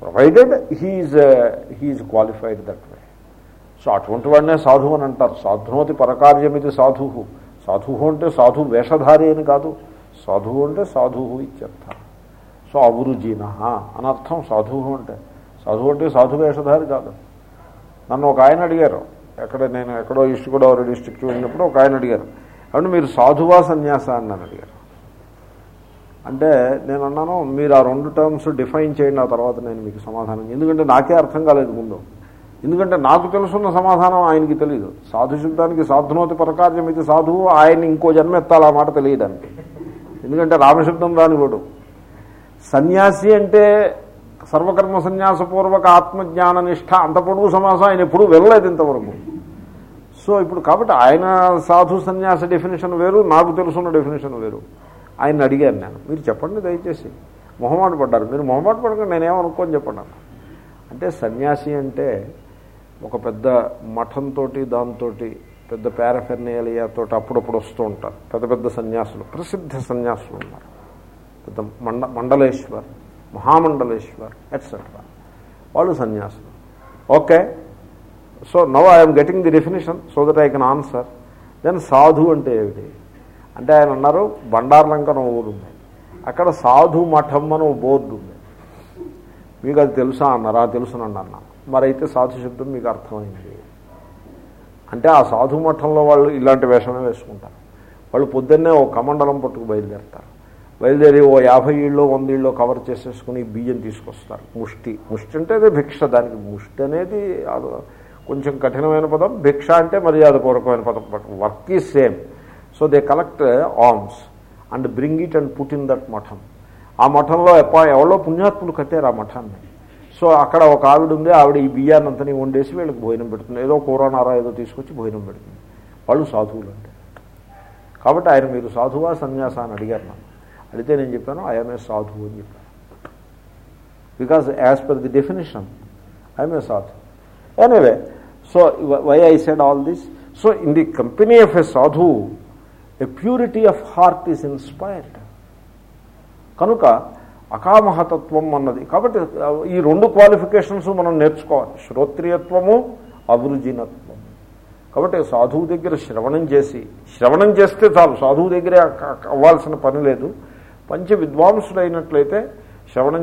Provided he is he is qualified that way so అటువంటి వాడినే సాధువు అని అంటారు. సాధునోతి పరకార్యమిది సాధువు సాధువు అంటే సాధు వేషధారి అని కాదు. సాధువు అంటే సాధువు ఇత్యర్థ. సో అభిరుజీన అని అర్థం సాధువు అంటే. సాధువు అంటే సాధు వేషధారి కాదు. నన్ను ఒక ఆయన అడిగారు. ఎక్కడ నేను ఎక్కడో ఈస్ట్ గోదావరి డిస్ట్రిక్ట్ వెళ్ళినప్పుడు ఒక ఆయన అడిగారు. అంటే మీరు సాధువా సన్యాస అని నన్ను అడిగారు. అంటే నేను అన్నాను మీరు ఆ రెండు టర్మ్స్ డిఫైన్ చేయండి ఆ తర్వాత నేను మీకు సమాధానం ఎందుకంటే నాకే అర్థం కాలేదు ముందు. ఎందుకంటే నాకు తెలుసున్న సమాధానం ఆయనకి తెలియదు సాధు శబ్దానికి సాధునోతి పరకార్యం ఇది సాధువు ఆయన ఇంకో జన్మ ఎత్తాలి ఆ మాట తెలియడానికి. ఎందుకంటే రామశబ్దం రానివాడు సన్యాసి అంటే సర్వకర్మ సన్యాసపూర్వక ఆత్మజ్ఞాన నిష్ట అంత పొడుగు సమాసం ఆయన ఎప్పుడూ వెళ్ళలేదు ఇంతవరకు. సో ఇప్పుడు కాబట్టి ఆయన సాధు సన్యాస డెఫినేషన్ వేరు నాకు తెలుసున్న డెఫినేషన్ వేరు. ఆయన అడిగాను నేను. మీరు చెప్పండి దయచేసి. మొహమాట పడ్డారు. మీరు మొహమాట పడకుండా నేనేమనుకోని చెప్పండి అంటే సన్యాసి అంటే ఒక పెద్ద మఠంతో దాంతో పెద్ద పారఫెర్నేలియాతో అప్పుడప్పుడు వస్తూ ఉంటారు. పెద్ద పెద్ద సన్యాసులు ప్రసిద్ధ సన్యాసులు ఉన్నారు. పెద్ద మండ మండలేశ్వర్ మహామండలేశ్వర్ ఎట్సెట్రా వాళ్ళు సన్యాసులు. Okay. So now I'm getting the definition so that I can answer. Then sadhu అంటే ఏమిటి? అంటే ఆయన అన్నారు బండార్లంక ఊరుంది ఊరు ఉంది. అక్కడ సాధు మఠం అని ఓ బోర్డు ఉంది. మీకు అది తెలుసా? అన్నారు. ఆ తెలుసునండి అన్న. మరైతే సాధు శబ్దం మీకు అర్థమైంది. అంటే ఆ సాధు మఠంలో వాళ్ళు ఇలాంటి వేషమే వేసుకుంటారు. వాళ్ళు పొద్దున్నే ఓ కమండలం పట్టుకు బయలుదేరుతారు. బయలుదేరి ఓ యాభై ఇళ్ళు వంద ఇళ్ళు కవర్ చేసేసుకుని బియ్యం తీసుకొస్తారు. ముష్టి. ముష్టి అంటే అదే భిక్ష. దానికి ముష్టి అనేది కొంచెం కఠినమైన పదం. భిక్ష అంటే మర్యాదపూర్వకమైన పదం. But work is same. So they collect alms and bring it and put in that math ఆ మఠంలో ఎప్ప ఎవరో పుణ్యాత్ములు కట్టారు ఆ మఠాన్ని. సో అక్కడ ఒక ఆవిడ ఉంది ఆవిడ ఈ బియ్యాన్ని అంతని వండేసి వీళ్ళకి భోజనం పెడుతుంది. ఏదో కూరనారా ఏదో తీసుకొచ్చి భోజనం పెడుతుంది. వాళ్ళు సాధువులు అంటే. కాబట్టి ఆయన మీరు సాధువా సన్యాస అని అడిగారు నన్ను. అడిగితే నేను చెప్పాను ఐఎమ్ ఏ సాధువు అని చెప్పాను because as per the definition I'm a sadhu anyway so why I said all this so in the company of a sadhu a purity of heart is inspired కనుక అకామహతత్వం అన్నది. కాబట్టి ఈ రెండు క్వాలిఫికేషన్స్ మనం నేర్చుకోవాలి. శ్రోత్రియత్వము అభిరుజినత్వం కాబట్టి సాధువు దగ్గర శ్రవణం చేసి శ్రవణం చేస్తే చాలు. సాధువు దగ్గరే అవ్వాల్సిన పని లేదు. పంచ విద్వాంసుడైనట్లయితే శ్రవణం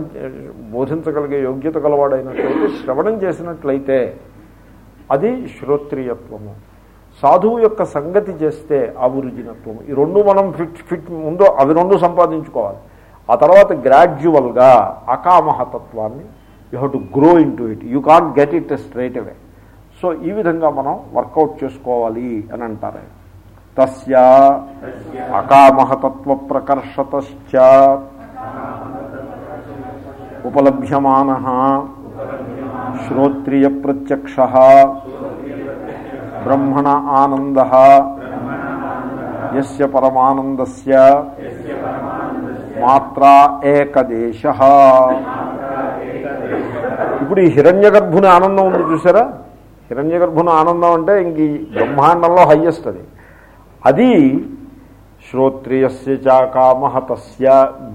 బోధించగలిగే యోగ్యత గలవాడైనట్లయితే శ్రవణం చేసినట్లయితే అది శ్రోత్రియత్వము. సాధువు యొక్క సంగతి చేస్తే అభిరుచినత్వం ఈ రెండు మనం ఫిట్ ఫిట్ ముందు అవి రెండు సంపాదించుకోవాలి. ఆ తర్వాత గ్రాడ్యువల్గా అకామహతత్వాన్ని you have to grow in to it. You can't get it straight away. So ఈ విధంగా మనం వర్కౌట్ చేసుకోవాలి అని అంటారు. తస్య అకామహతత్వ ప్రకర్షతశ్చ ఉపలభ్యమాన శ్రోత్రియ ప్రత్యక్ష బ్రహ్మణ ఆనంద యస్య పరమానందస్ మాత్రా ఏకదేశ ఇప్పుడు ఈ హిరణ్య గర్భుని ఆనందం ఉంది చూసారా? హిరణ్య గర్భుని ఆనందం అంటే ఇంక ఈ బ్రహ్మాండంలో హయ్యెస్ట్ అది. అది శ్రోత్రియస్య చాకామహతస్య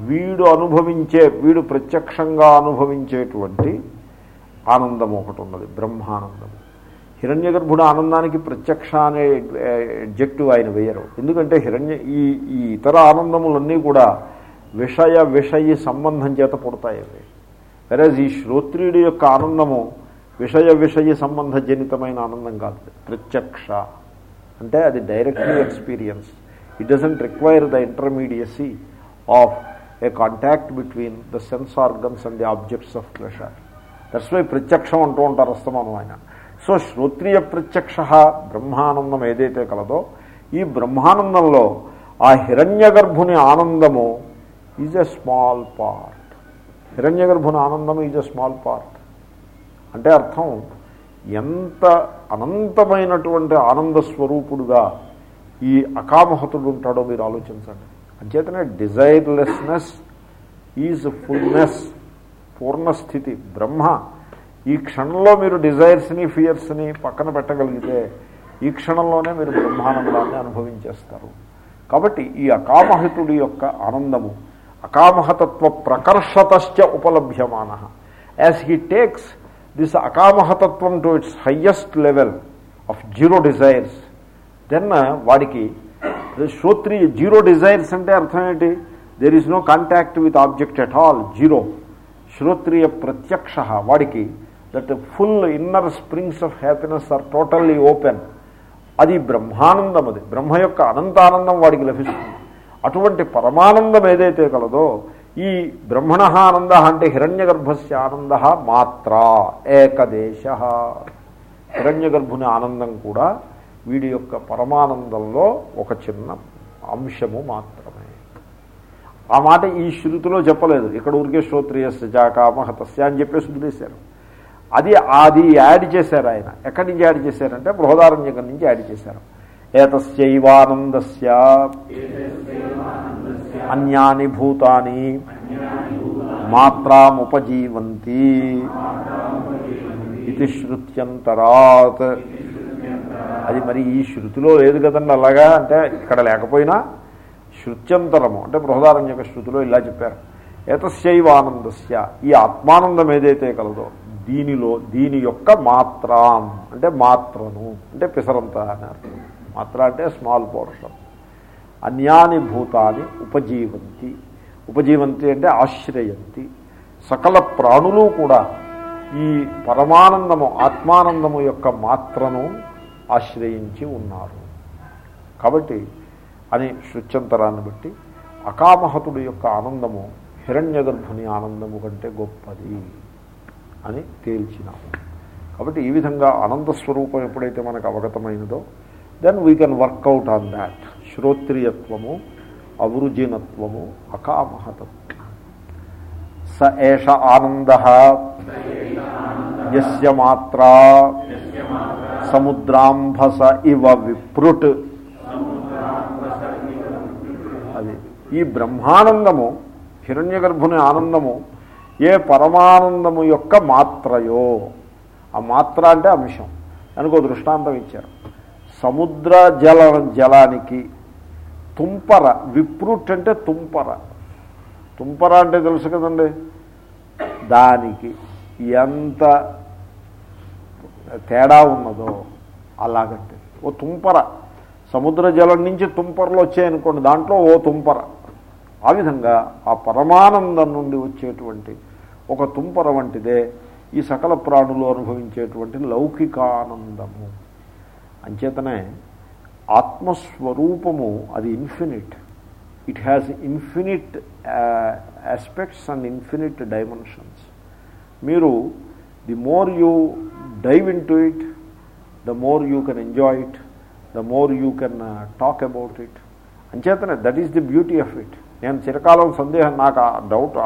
వీడు అనుభవించే వీడు ప్రత్యక్షంగా అనుభవించేటువంటి ఆనందం ఒకటి ఉన్నది బ్రహ్మానందం. హిరణ్య గర్భుడు ఆనందానికి ప్రత్యక్ష అనే ఎడ్జెక్టివ్ ఆయన వేయరు. ఎందుకంటే హిరణ్య ఈ ఈ ఇతర ఆనందములన్నీ కూడా విషయ విషయ సంబంధం చేత పుడతాయి అవి. వెరజ్ ఈ శ్రోత్రియుడి యొక్క ఆనందము విషయ విషయ సంబంధ జనితమైన ఆనందం కాదు. ప్రత్యక్ష. అంటే అది directly experience it doesn't require the intermediacy of a contact between the sense organs and the objects of pleasure that's why ప్రత్యక్షం అంటూ ఉంటారు అస్తమానం ఆయన. సో శ్రోత్రియ ప్రత్యక్ష బ్రహ్మానందం ఏదైతే కలదో ఈ బ్రహ్మానందంలో ఆ హిరణ్య గర్భుని ఆనందము ఈజ్ ఎ స్మాల్ పార్ట్ హిరణ్య గర్భుని ఆనందం ఈజ్ ఎ స్మాల్ పార్ట్ అంటే అర్థం ఎంత అనంతమైనటువంటి ఆనంద స్వరూపుడుగా ఈ అకామహతుడు ఉంటాడో మీరు ఆలోచించండి. అంచేతనే డిజైర్లెస్నెస్ ఈజ్ ఫుల్నెస్ పూర్ణస్థితి బ్రహ్మ. ఈ క్షణంలో మీరు డిజైర్స్ని ఫియర్స్ని పక్కన పెట్టగలిగితే ఈ క్షణంలోనే మీరు బ్రహ్మానందాన్ని అనుభవించేస్తారు. కాబట్టి ఈ అకామహితుడి యొక్క ఆనందము అకామహతత్వ ప్రకర్షతశ్చ ఉపలభ్యమాన. As he takes this అకామహతత్వం to its highest level of zero desires then వాడికి శ్రోత్రియ జీరో డిజైర్స్ అంటే అర్థం ఏంటి? There is no contact with object at all zero Shrotriya ప్రత్యక్ష వాడికి that full inner springs of happiness are totally open అది బ్రహ్మానందం అది. బ్రహ్మ యొక్క అనంతానందం వాడికి లభిస్తుంది. అటువంటి పరమానందం ఏదైతే కలదో ఈ బ్రహ్మణ ఆనంద అంటే హిరణ్య గర్భస్య ఆనంద మాత్ర ఏకదేశ. హిరణ్య గర్భుని ఆనందం కూడా వీడి యొక్క పరమానందంలో ఒక చిన్న అంశము మాత్రమే. ఆ మాట ఈ శృతిలో చెప్పలేదు. ఇక్కడ ఊరికే శ్రోత్రియస్య జాకామహతస్య అని చెప్పేసి వదిలేశారు. అది అది యాడ్ చేశారు ఆయన. ఎక్కడి నుంచి యాడ్ చేశారంటే బృహదారంజకం నుంచి యాడ్ చేశారు. ఏతస్యైవానందస్య. అన్యాని భూతాని మాత్రాముపజీవంతి ఇది శృత్యంతరాత్. అది మరి ఈ శృతిలో లేదు కదండి అలాగా? అంటే ఇక్కడ లేకపోయినా శృత్యంతరము. అంటే బృహదారంజక శృతిలో ఇలా చెప్పారు. ఏతస్యైవ ఈ ఆత్మానందం ఏదైతే కలదో దీనిలో దీని యొక్క మాత్రాం అంటే మాత్రను అంటే పిసరంత అని అర్థం. మాత్ర అంటే స్మాల్ పోర్షన్. అన్యాని భూతాన్ని ఉపజీవంతి. ఉపజీవంతి అంటే ఆశ్రయంతి. సకల ప్రాణులు కూడా ఈ పరమానందము ఆత్మానందము యొక్క మాత్రను ఆశ్రయించి ఉన్నారు. కాబట్టి అని శృత్యంతరాన్ని బట్టి అకామహతుడు యొక్క ఆనందము హిరణ్యగర్భుని ఆనందము కంటే గొప్పది. అని తేల్చినాము కాబట్టి ఈ విధంగా అనంత స్వరూపం ఎప్పుడైతే మనకు అవగతమైనదో then we can work out on that శ్రోత్రియత్వము అవృజినత్వము అకామహతత్వం. స ఏష ఆనంద యస్య మాత్రా సముద్రాంభస ఇవ విప్రుట్. అది ఈ బ్రహ్మానందము హిరణ్య గర్భుని ఆనందము ఏ పరమానందము యొక్క మాత్రయో. ఆ మాత్ర అంటే అంశం. దానికి దృష్టాంతం ఇచ్చారు. సముద్ర జల జలానికి తుంపర విప్రుట్ అంటే తుంపర. తుంపర అంటే తెలుసు కదండి? దానికి ఎంత తేడా ఉన్నదో అలాగంటే. ఓ తుంపర. సముద్ర జలం నుంచి తుంపరలు వచ్చాయనుకోండి దాంట్లో ఓ తుంపర. ఆ విధంగా ఆ పరమానందం నుండి వచ్చేటువంటి ఒక తుంపర వంటిదే ఈ సకల ప్రాణులు అనుభవించేటువంటి లౌకికానందము. అంచేతనే ఆత్మస్వరూపము అది infinite it has infinite aspects and infinite dimensions మీరు the more you dive in to it the more you can enjoy it the more you can talk about it అంచేతనే that is the beauty of it నేను చిరకాలం సందేహం నాకు doubt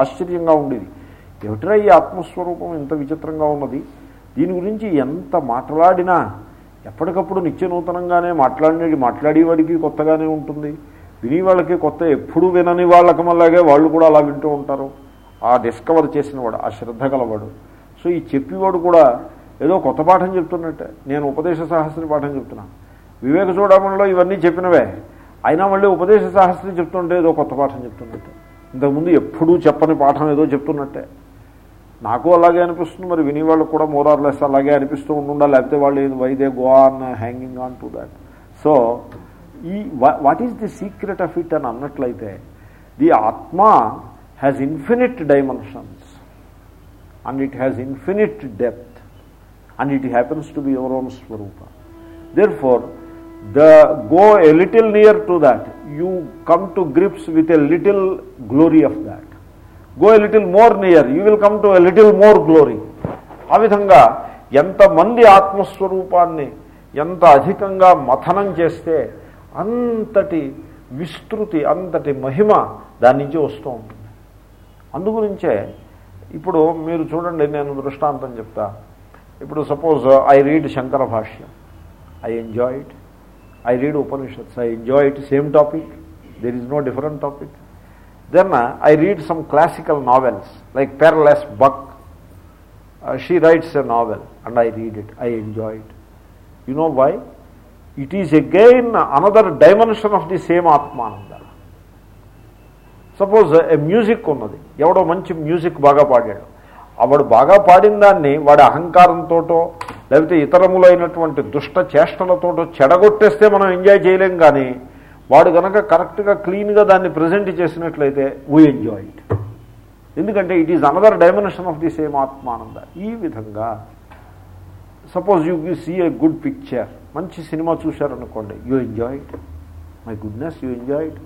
ఆశ్చర్యంగా ఉండేది. ఏమిటరా ఈ ఆత్మస్వరూపం ఇంత విచిత్రంగా ఉన్నది? దీని గురించి ఎంత మాట్లాడినా ఎప్పటికప్పుడు నిత్య నూతనంగానే మాట్లాడినది మాట్లాడేవాడికి కొత్తగానే ఉంటుంది. విని వాళ్ళకి కొత్త ఎప్పుడు వినని వాళ్ళకి మళ్ళాగే వాళ్ళు కూడా అలా వింటూ ఉంటారు. ఆ డిస్కవర్ చేసినవాడు ఆ శ్రద్ధ గలవాడు. సో ఈ చెప్పేవాడు కూడా ఏదో కొత్త పాఠం చెప్తున్నట్టే. నేను ఉపదేశ సాహస్రి పాఠం చెప్తున్నాను వివేక చూడమంలో ఇవన్నీ చెప్పినవే. అయినా మళ్ళీ ఉపదేశ సాహస్రి చెప్తుంటే ఏదో కొత్త పాఠం చెప్తున్నట్టే. ఇంతకుముందు ఎప్పుడూ చెప్పని పాఠం ఏదో చెప్తున్నట్టే. నాకు అలాగే అనిపిస్తుంది మరి వినేవాళ్ళు కూడా మోరార్లెస్ అలాగే అనిపిస్తూ ఉండాలి లేకపోతే వాళ్ళు వైదే గోవా అన్న hanging on to that so ఈ what is the secret of it అని అన్నట్లయితే the atma has infinite dimensions and it has infinite depth and it happens to be your own swarupa therefore the go a little near to that you come to grips with a little glory of go a little more near you will come to a little more glory ఆ విధంగా ఎంతమంది ఆత్మస్వరూపాన్ని ఎంత అధికంగా మథనం చేస్తే అంతటి విస్తృతి అంతటి మహిమ దాని నుంచి వస్తూ ఉంటుంది. అందుగురించే ఇప్పుడు మీరు చూడండి నేను దృష్టాంతం చెప్తా. ఇప్పుడు suppose I read Shankara bhashyam I enjoy it I read Upanishads I enjoy it same topic there is no different topic then I read some classical novels like Pearl S Buck she writes a novel and I read it I enjoy it you know why it is again another dimension of the same Atmananda suppose music ఉన్నది. ఎవడో మంచి music బాగా పాడాడు. వాడు బాగా పాడిన దాన్ని వాడి అహంకారంతోటో లేకపోతే ఇతరములైనటువంటి దుష్ట చేష్టలతోటో చెడగొట్టేస్తే మనం ఎంజాయ్ చేయలేం కానీ వాడు కనుక కరెక్ట్గా క్లీన్గా దాన్ని ప్రజెంట్ చేసినట్లయితే వీ ఎంజాయ్ ఇట్ ఎందుకంటే it is another dimension of the same Atmananda. ఈ విధంగా suppose you you see a good picture మంచి cinema చూశారనుకోండి you enjoy it my goodness you enjoy it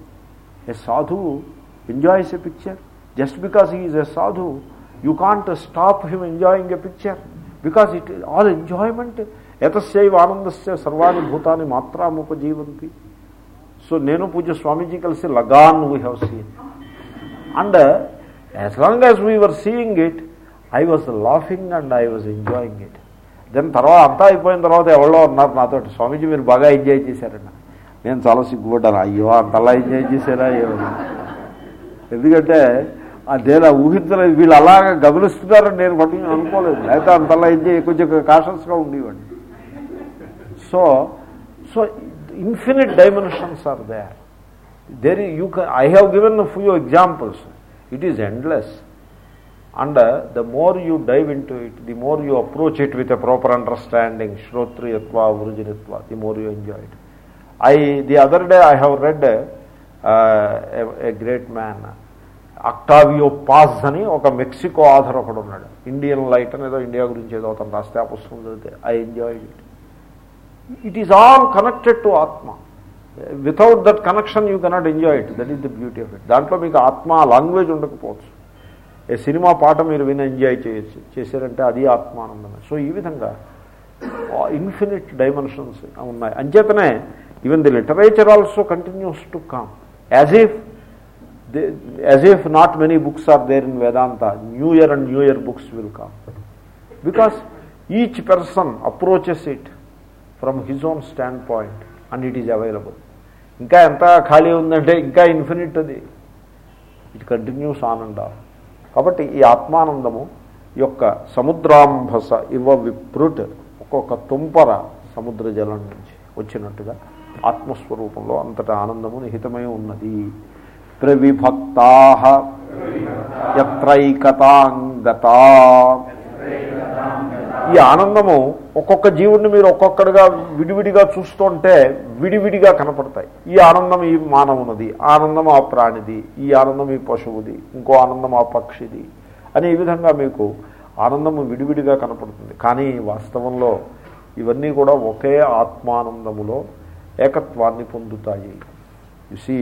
a sadhu enjoys a picture just because he is a sadhu you can't stop him enjoying a picture because it all enjoyment ఎతస్యైవ ఆనందస్య సర్వాణి భూతాన్ని ఉపజీవంతి so నేను పూజ స్వామీజీ కలిసి Lagaan we have seen and as long as we were seeing it I was laughing and I was enjoying it then తర్వాత అంతా అయిపోయిన తర్వాత ఎవరో ఉన్నారు నాతో స్వామీజీ మీరు బాగా ఎంజాయ్ చేశారన్న నేను చాలా సిగ్గుపడ్డాను. అయ్యో అంతలా ఎంజాయ్ చేశారా ఎందుకంటే అదేలా ఊహించలేదు వీళ్ళు అలాగా గమనిస్తున్నారని నేను పట్టుకుని అనుకోలేదు. లేకపోతే అంతలా ఎంజాయ్ కొంచెం కాషన్స్గా ఉండేవాడిని. So so infinite dimensions are there there you I have given few examples it is endless and the more you dive in to it the more you approach it with a proper understanding శ్రోత్రియత్వ వృజనిత్వ the more you enjoy it I the other day I have read a great man Octavio Paz అని ఒక Mexico Aadhaar ఒకడు ఉన్నాడు. Indian light అని ఏదో India గురించి ఏదో అతను రాస్తే ఆ పుస్తకం చదివితే I enjoy it it is all connected to atma without that connection you cannot enjoy it that is the beauty of it దాంట్లో మీకు ఆత్మ లాంగ్వేజ్ ఉండకపోవచ్చు. ఏ సినిమా పాట మీరు విని ఎంజాయ్ చేయొచ్చు చేశారంటే అది ఆత్మానందమే. సో ఈ విధంగా ఇన్ఫినిట్ డైమెన్షన్స్ ఉన్నాయి. అంచేతనే even the literature also continues to come as if as if not many books are there in Vedanta new year and new year books will come because each person approaches it from his own standpoint and it is available ఇంకా ఎంత ఖాళీ ఉందంటే ఇంకా infinite అది. It continues ఆనంద కాబట్టి ఈ ఆత్మానందము యొక్క సముద్రాంభస ఇవ విప్రుట్ ఒక్కొక్క తుంపర సముద్ర జలం నుంచి వచ్చినట్టుగా ఆత్మస్వరూపంలో అంతటా ఆనందము నిహితమై ఉన్నది. ప్రవిభక్తా ఎత్రైకతాంగతా ఈ ఆనందము ఒక్కొక్క జీవుడిని మీరు ఒక్కొక్కడిగా విడివిడిగా చూస్తుంటే విడివిడిగా కనపడతాయి. ఈ ఆనందం ఈ మానవునది ఆనందం ఆ ప్రాణిది ఈ ఆనందం ఈ పశువుది ఇంకో ఆనందం ఆ పక్షిది అని ఈ విధంగా మీకు ఆనందము విడివిడిగా కనపడుతుంది. కానీ వాస్తవంలో ఇవన్నీ కూడా ఒకే ఆత్మానందములో ఏకత్వాన్ని పొందుతాయి. C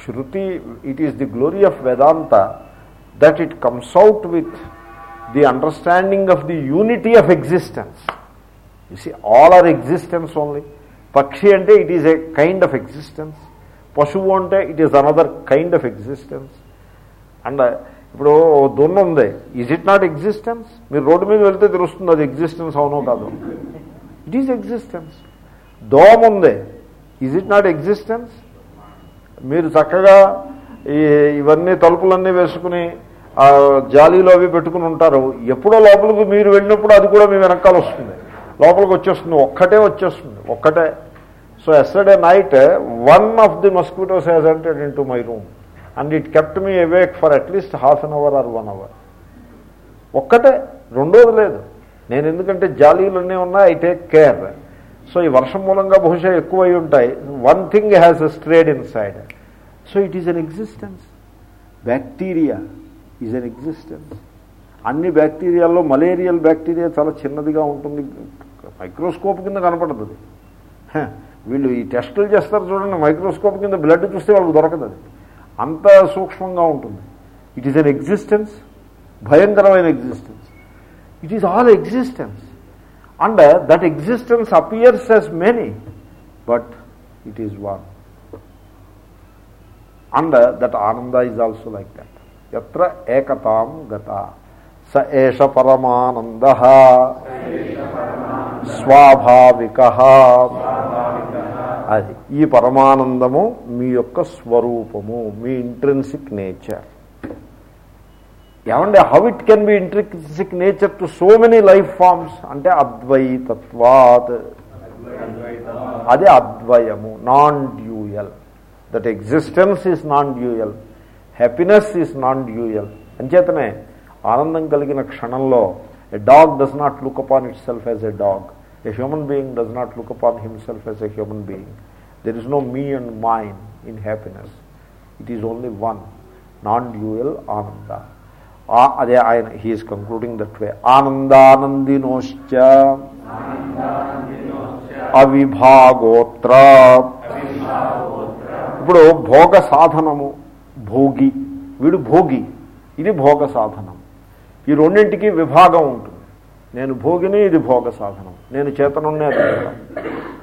Shruti it is the glory of Vedanta that it comes out with the understanding of the unity of existence you see all are existence only పక్షి అంటే it is a kind of existence పశువు అంటే it is another kind of existence and ఇప్పుడు దున్న ఉంది is it not existence మీరు road మీద వెళ్తే తెలుస్తుంది అది ఎగ్జిస్టెన్స్ అవునో కాదు. ఇట్ ఈజ్ ఎగ్జిస్టెన్స్ దోమ ఉంది. ఈజ్ ఇట్ నాట్ ఎగ్జిస్టెన్స్ మీరు చక్కగా ఈ ఇవన్నీ తలుపులన్నీ వేసుకుని జాలీలో అవి పెట్టుకుని ఉంటారు. ఎప్పుడో లోపలికి మీరు వెళ్ళినప్పుడు అది కూడా మీ వెనకాల వస్తుంది. లోపలికి వచ్చేస్తుంది. ఒక్కటే వచ్చేస్తుంది. ఒక్కటే. So yesterday night one of the mosquitoes has entered in to my room and it kept me awake for at least half an hour or one hour ఒక్కటే. రెండోది లేదు. నేను ఎందుకంటే జాలీలన్నీ ఉన్నాయి ఐ టేక్ కేర్ సో ఈ వర్షం మూలంగా బహుశా ఎక్కువ అయి ఉంటాయి. One thing has strayed inside so it is an existence bacteria is an existence అన్ని బ్యాక్టీరియాల్లో మలేరియల్ బ్యాక్టీరియా చాలా చిన్నదిగా ఉంటుంది. మైక్రోస్కోప్ కింద కనపడుతుంది వీళ్ళు ఈ టెస్టులు చేస్తారు చూడండి మైక్రోస్కోప్ కింద బ్లడ్ చూస్తే వాళ్ళకి దొరకదు అది. అంత సూక్ష్మంగా ఉంటుంది. ఇట్ ఈస్ అన్ ఎగ్జిస్టెన్స్ భయంకరమైన existence it is all existence and that existence appears as many but it is one and that ananda is also like that ఎత్ర ఏకతాం గత. స ఏష పరమానంద. స్వాభావిక. అది ఈ పరమానందము మీ యొక్క స్వరూపము మీ ఇంట్రెన్సిక్ నేచర్ ఏమంటే how it can be intrinsic nature to so many life forms అంటే అద్వైతత్వాత్. అదే అద్వయము non dual that existence is non dual happiness is non dual అంచేతనే ఆనందం కలిగిన క్షణంలో a dog does not look upon itself as a dog a human being does not look upon himself as a human being there is no me and mine in happiness it is only one non dual ananda అదే ఆయన he is concluding that way ఆనందానందినోశ్చ అవిభాగోత్ర ఇప్పుడు భోగ సాధనము. భోగి. వీడు భోగి. ఇది భోగ సాధనం. ఈ రెండింటికి విభాగం ఉంటుంది. నేను భోగిని ఇది భోగ సాధనం. నేను చేతనున్నే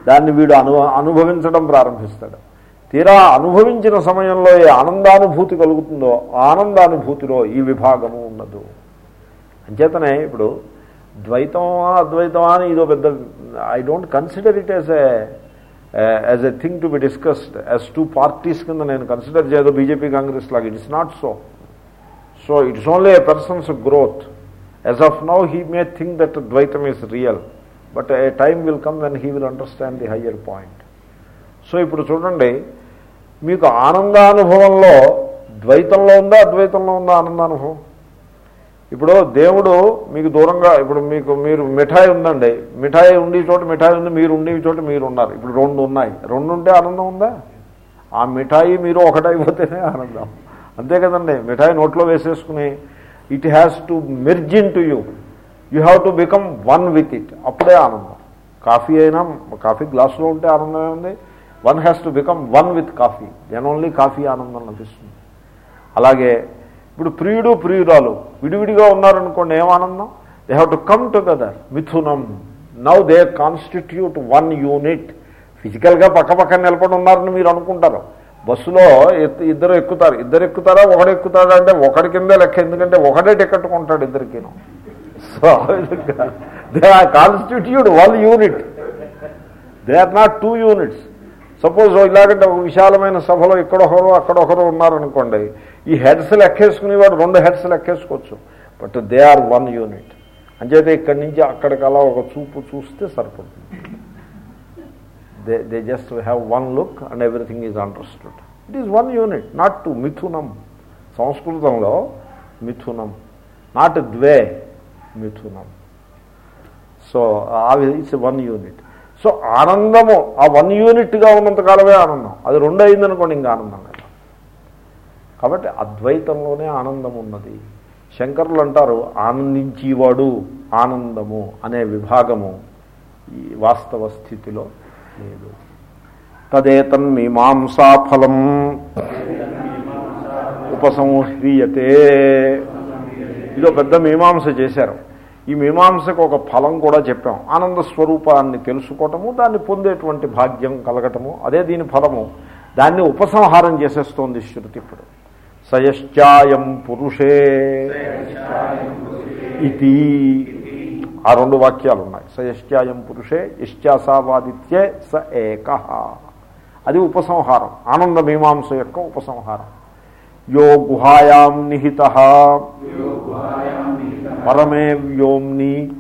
దాన్ని వీడు అను అనుభవించడం ప్రారంభిస్తాడు. తీరా అనుభవించిన సమయంలో ఏ ఆనందానుభూతి కలుగుతుందో ఆనందానుభూతిలో ఈ విభాగము ఉన్నదు. అంచేతనే ఇప్పుడు ద్వైతమా అద్వైతమా అని ఇదో పెద్ద I don't consider it as a as a thing to be discussed as two parties కింద నేను కన్సిడర్ చేయదు బీజేపీ కాంగ్రెస్ లాగా. It is not so so it's only a person's growth as of now he may think that Dvaitam is real but a time will come when he will understand the higher point so ఇప్పుడు చూడండి మీకు ఆనందానుభవంలో ద్వైతంలో ఉందా అద్వైతంలో ఉందా ఆనందానుభవం? ఇప్పుడు దేవుడు మీకు దూరంగా ఇప్పుడు మీకు మీరు మిఠాయి ఉందండి. మిఠాయి ఉండి చోట మిఠాయి ఉంది మీరు ఉండే చోట మీరు ఉన్నారు. ఇప్పుడు రెండు ఉన్నాయి. రెండు ఉంటే ఆనందం ఉందా? ఆ మిఠాయి మీరు ఒకటైపోతేనే ఆనందం. అంతే కదండి. మిఠాయి నోట్లో వేసేసుకుని it has to merge in to you you have to become one with it అప్పుడే ఆనందం. కాఫీ అయినా కాఫీ గ్లాసులో ఉంటే ఆనందమే ఉంది one has to become one with coffee then only coffee ఆనందం లభిస్తుంది. అలాగే ఇప్పుడు ప్రియుడు ప్రియురాలు విడివిడిగా ఉన్నారనుకోండి ఏం ఆనందం? They have to come together Mithunam. Now they constitute one unit ఫిజికల్గా పక్క పక్కన నిలబడి ఉన్నారని మీరు అనుకుంటారు. బస్సులో ఇద్దరు ఎక్కుతారు. ఇద్దరు ఎక్కుతారా? ఒకడు ఎక్కుతాడా? అంటే ఒకడి కిందే లెక్క. ఎందుకంటే ఒకడే టికెట్ కొంటాడు ఇద్దరికిను. సో ఆ విధంగా they are constitute one unit they are not two units suppose ఇలాగంటే ఒక విశాలమైన సభలో ఇక్కడొకరు అక్కడొకరు ఉన్నారనుకోండి. ఈ హెడ్స్ లెక్కేసుకునేవాడు రెండు heads లెక్కేసుకోవచ్చు. But they are one unit అంచేతే ఇక్కడి నుంచి అక్కడికి అలా ఒక చూపు చూస్తే సరిపడుతుంది they they just have one look and everything is understood it is one unit not two మిథునం సంస్కృతంలో మిథునం. నాట్ ద్వే మిథునం. So it's one unit so ఆనందము ఆ వన్ యూనిట్గా ఉన్నంతకాలమే ఆనందం. అది రెండు అయిందనుకోండి ఇంకా ఆనందం కాబట్టి అద్వైతంలోనే ఆనందం ఉన్నది. శంకరులు అంటారు ఆనందించేవాడు ఆనందము అనే విభాగము ఈ వాస్తవ స్థితిలో లేదు. తదేతన్మీమాంసాఫలం ఉపసంహ్రీయతే. ఇదో పెద్ద మీమాంస చేశారు. ఈ మీమాంసకు ఒక ఫలం కూడా చెప్పాం. ఆనంద స్వరూపాన్ని తెలుసుకోవటము దాన్ని పొందేటువంటి భాగ్యం కలగటము అదే దీని ఫలము. దాన్ని ఉపసంహారం చేసేస్తోంది శృతి ఇప్పుడు. సయశ్చాయం పురుషే ఇది ఆ రెండు వాక్యాలు ఉన్నాయి సయశ్చాయం పురుషే ఇష్టాసావాదిత్యే స ఏక. అది ఉపసంహారం. ఆనంద మీమాంస యొక్క ఉపసంహారం. యో గుహాయాం నిహిత. పరమే వ్యోమ్ని.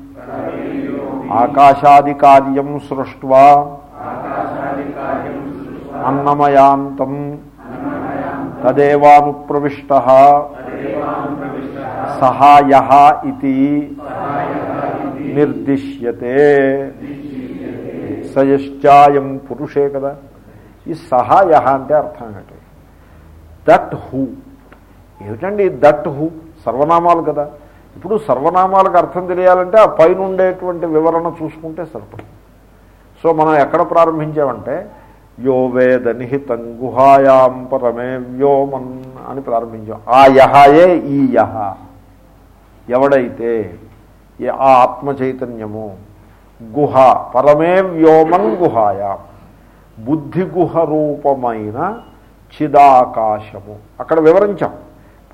ఆకాశాది కార్యం సృష్ట్వా. అన్నమయాంతం. తదేవానుప్రవిష్ట. సహాయ ఇది నిర్దిశ్యతే. సయశ్చాయం పురుషే కదా. ఈ సహాయ అంటే అర్థం ఏంటి? That who. ఏమిటండి దట్ హూ? సర్వనామాలు కదా. ఇప్పుడు సర్వనామాలకు అర్థం తెలియాలంటే ఆ పైన ఉండేటువంటి వివరణ చూసుకుంటే సరిపడుతుంది సో మనం ఎక్కడ ప్రారంభించామంటే యో వేద నిహితం గుహాయాం పరమే వ్యోమన్ అని ప్రారంభించాం. ఆ యహాయే ఈ యహ. ఎవడైతే ఆ ఆత్మ చైతన్యము గుహ పరమే వ్యోమన్ గుహాయాం బుద్ధి గుహ రూపమైన చిదాకాశము. అక్కడ వివరించాం.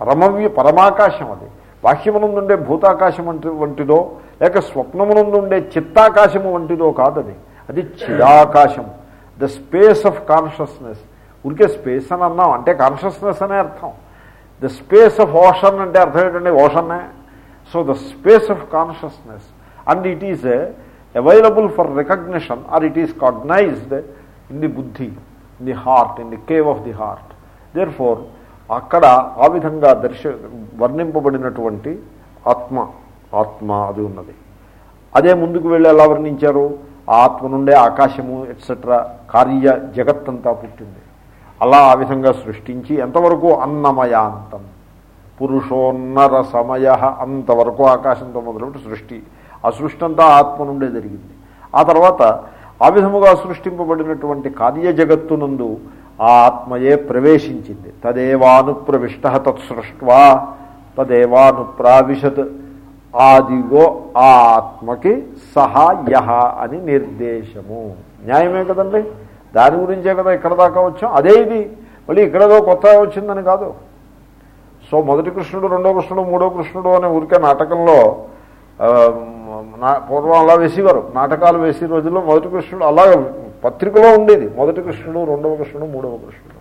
పరమవ్య పరమాకాశం అది. బాహ్యమునందుండే భూతాకాశం వంటి వంటిదో లేక స్వప్నమునందుండే చిత్తాకాశము వంటిదో కాదది. అది అది చిదాకాశం. ద స్పేస్ ఆఫ్ కాన్షియస్నెస్ ఉరికే స్పేస్ అని అన్నాం. అంటే కాన్షియస్నెస్ అనే అర్థం. ద స్పేస్ ఆఫ్ ఓషన్ అంటే అర్థం ఏంటంటే ఓషన్నే so the space of consciousness and it is available for recognition or it is cognized in the buddhi in the heart in the cave of the heart therefore అక్కడ ఆ విధంగా దర్శ వర్ణింపబడినటువంటి ఆత్మ ఆత్మ అది ఉన్నది. అదే ముందుకు వెళ్ళి ఎలా వర్ణించారు? ఆత్మ నుండే ఆకాశము ఎట్సెట్రా కార్య జగత్తంతా పుట్టింది. అలా ఆ విధంగా సృష్టించి ఎంతవరకు అన్నమయాంతం పురుషోన్నర సమయ అంతవరకు ఆకాశంతో మొదలుపెట్టి సృష్టి. ఆ సృష్టి అంతా ఆత్మ నుండే జరిగింది. ఆ తర్వాత ఆ విధముగా సృష్టింపబడినటువంటి కార్య జగత్తునందు ఆ ఆత్మయే ప్రవేశించింది. తదేవానుప్రవిష్ట తత్సృష్వా తదేవానుప్రావిశత్ ఆదిగో ఆ ఆత్మకి సహా యహ అని నిర్దేశము. న్యాయమే కదండి? దాని గురించే కదా ఇక్కడ దాకా వచ్చాం. అదే ఇది. మళ్ళీ ఇక్కడదో కొత్త వచ్చిందని కాదు. సో మొదటి కృష్ణుడు రెండో కృష్ణుడు మూడో కృష్ణుడు అనే ఊరికే నాటకంలో నా పూర్వం అలా వేసేవారు. నాటకాలు వేసే రోజుల్లో మొదటి కృష్ణుడు అలా పత్రికలో ఉండేది. మొదటి కృష్ణుడు రెండవ కృష్ణుడు మూడవ కృష్ణుడు.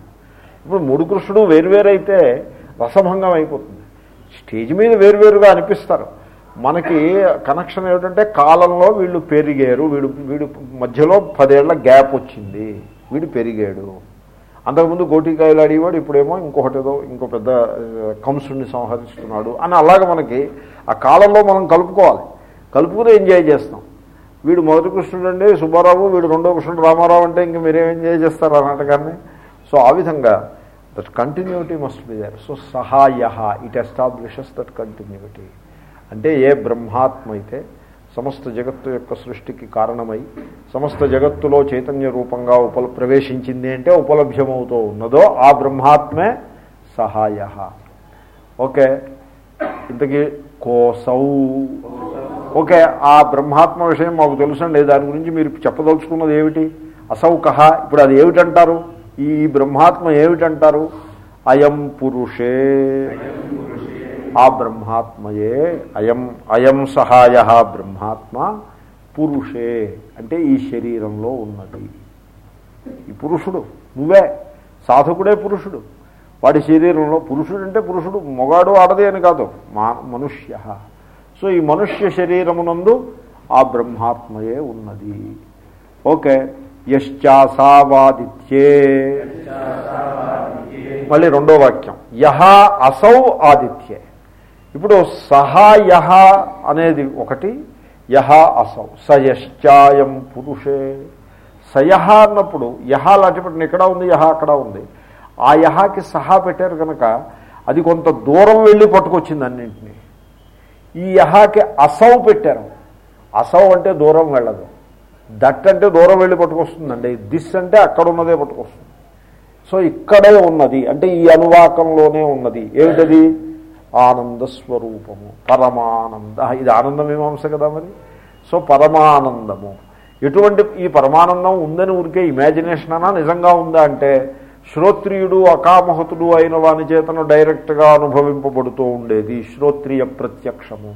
ఇప్పుడు మూడు కృష్ణుడు వేరువేరైతే రసభంగం అయిపోతుంది. స్టేజ్ మీద వేరువేరుగా అనిపిస్తారు. మనకి కనెక్షన్ ఏమిటంటే కాలంలో వీళ్ళు పెరిగారు వీడు వీడు మధ్యలో పదేళ్ళ గ్యాప్ వచ్చింది వీడు పెరిగాడు. అంతకుముందు గోటికాయలు అడిగేవాడు ఇప్పుడేమో ఇంకొకటి ఏదో ఇంకో పెద్ద కంసుడిని సంహరిస్తున్నాడు అని అలాగే మనకి ఆ కాలంలో మనం కలుపుకోవాలి. కలుపుకుని ఎంజాయ్ చేస్తాం. వీడు మొదటి కృష్ణుడు అండి సుబ్బారావు వీడు రెండో కృష్ణుడు రామారావు అంటే ఇంక మీరేం ఎంజాయ్ చేస్తారు ఆ నాటకాన్ని సో ఆ విధంగా that continuity must be there so సహాయ ఇట్ ఎస్టాబ్లిషెస్ దట్ కంటిన్యూటీ అంటే ఏ బ్రహ్మాత్మ అయితే సమస్త జగత్తు యొక్క సృష్టికి కారణమై సమస్త జగత్తులో చైతన్య రూపంగా ఉపల ప్రవేశించింది అంటే ఉపలభ్యమవుతూ ఉన్నదో ఆ బ్రహ్మాత్మే సహాయ. ఓకే. ఇంతకీ కోసౌ. ఓకే ఆ బ్రహ్మాత్మ విషయం మాకు తెలుసండి. దాని గురించి మీరు చెప్పదలుచుకున్నది ఏమిటి? అసౌకహ ఇప్పుడు అది ఏమిటంటారు? ఈ బ్రహ్మాత్మ ఏమిటంటారు? అయం పురుషే. ఆ బ్రహ్మాత్మయే అయం అయం సహాయ బ్రహ్మాత్మ పురుషే అంటే ఈ శరీరంలో ఉన్నది. ఈ పురుషుడు నువ్వే సాధకుడే పురుషుడు. వాడి శరీరంలో పురుషుడు అంటే పురుషుడు మొగాడు ఆడదే అని కాదు మా మనుష్య. సో ఈ మనుష్య శరీరమునందు ఆ బ్రహ్మాత్మయే ఉన్నది. ఓకే యశ్చాసావాదిత్యే. మళ్ళీ రెండో వాక్యం. యహ అసౌ ఆదిత్యే. ఇప్పుడు సహాయ యహ అనేది ఒకటి యహ అసౌ సయశ్చాయం పురుషే. సయహ అన్నప్పుడు యహ లాంటి పెట్టిన ఇక్కడ ఉంది యహ అక్కడ ఉంది. ఆ యహకి సహా పెట్టారు కనుక అది కొంత దూరం వెళ్ళి పట్టుకొచ్చింది అన్నింటినీ. ఈ యహాకి అసౌ పెట్టారు. అసౌ అంటే దూరం వెళ్ళదు. దట్ అంటే దూరం వెళ్ళి పట్టుకొస్తుందండి. దిస్ అంటే అక్కడ ఉన్నదే పట్టుకొస్తుంది. సో ఇక్కడే ఉన్నది అంటే ఈ అనువాకంలోనే ఉన్నది. ఏమిటది? ఆనంద స్వరూపము పరమానంద. ఇది ఆనందమీమాంస కదా మరి? సో పరమానందము. ఎటువంటి ఈ పరమానందం ఉందని ఊరికే ఇమాజినేషన్ అనా నిజంగా ఉందా అంటే శ్రోత్రియుడు అకామహతుడు అయిన వాని చేతను డైరెక్ట్గా అనుభవింపబడుతూ ఉండేది శ్రోత్రియ ప్రత్యక్షము.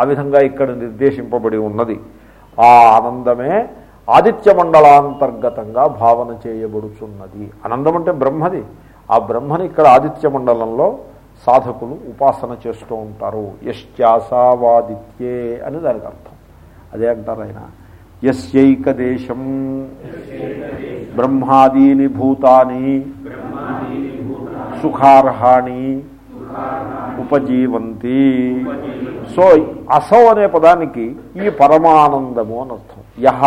ఆ విధంగా ఇక్కడ నిర్దేశింపబడి ఉన్నది. ఆ ఆనందమే ఆదిత్య మండలాంతర్గతంగా భావన చేయబడుచున్నది. ఆనందం అంటే బ్రహ్మది. ఆ బ్రహ్మని ఇక్కడ ఆదిత్య మండలంలో సాధకులు ఉపాసన చేస్తూ ఉంటారు. యశ్చాసావాదిత్యే అని దానికి అర్థం. అదే అంటారు ఆయన. యస్యైక దేశం బ్రహ్మాదీని భూతాని సుఖార్హాణి ఉపజీవంతి. సో అసౌ అనే పదానికి ఈ పరమానందము అని అర్థం. యహ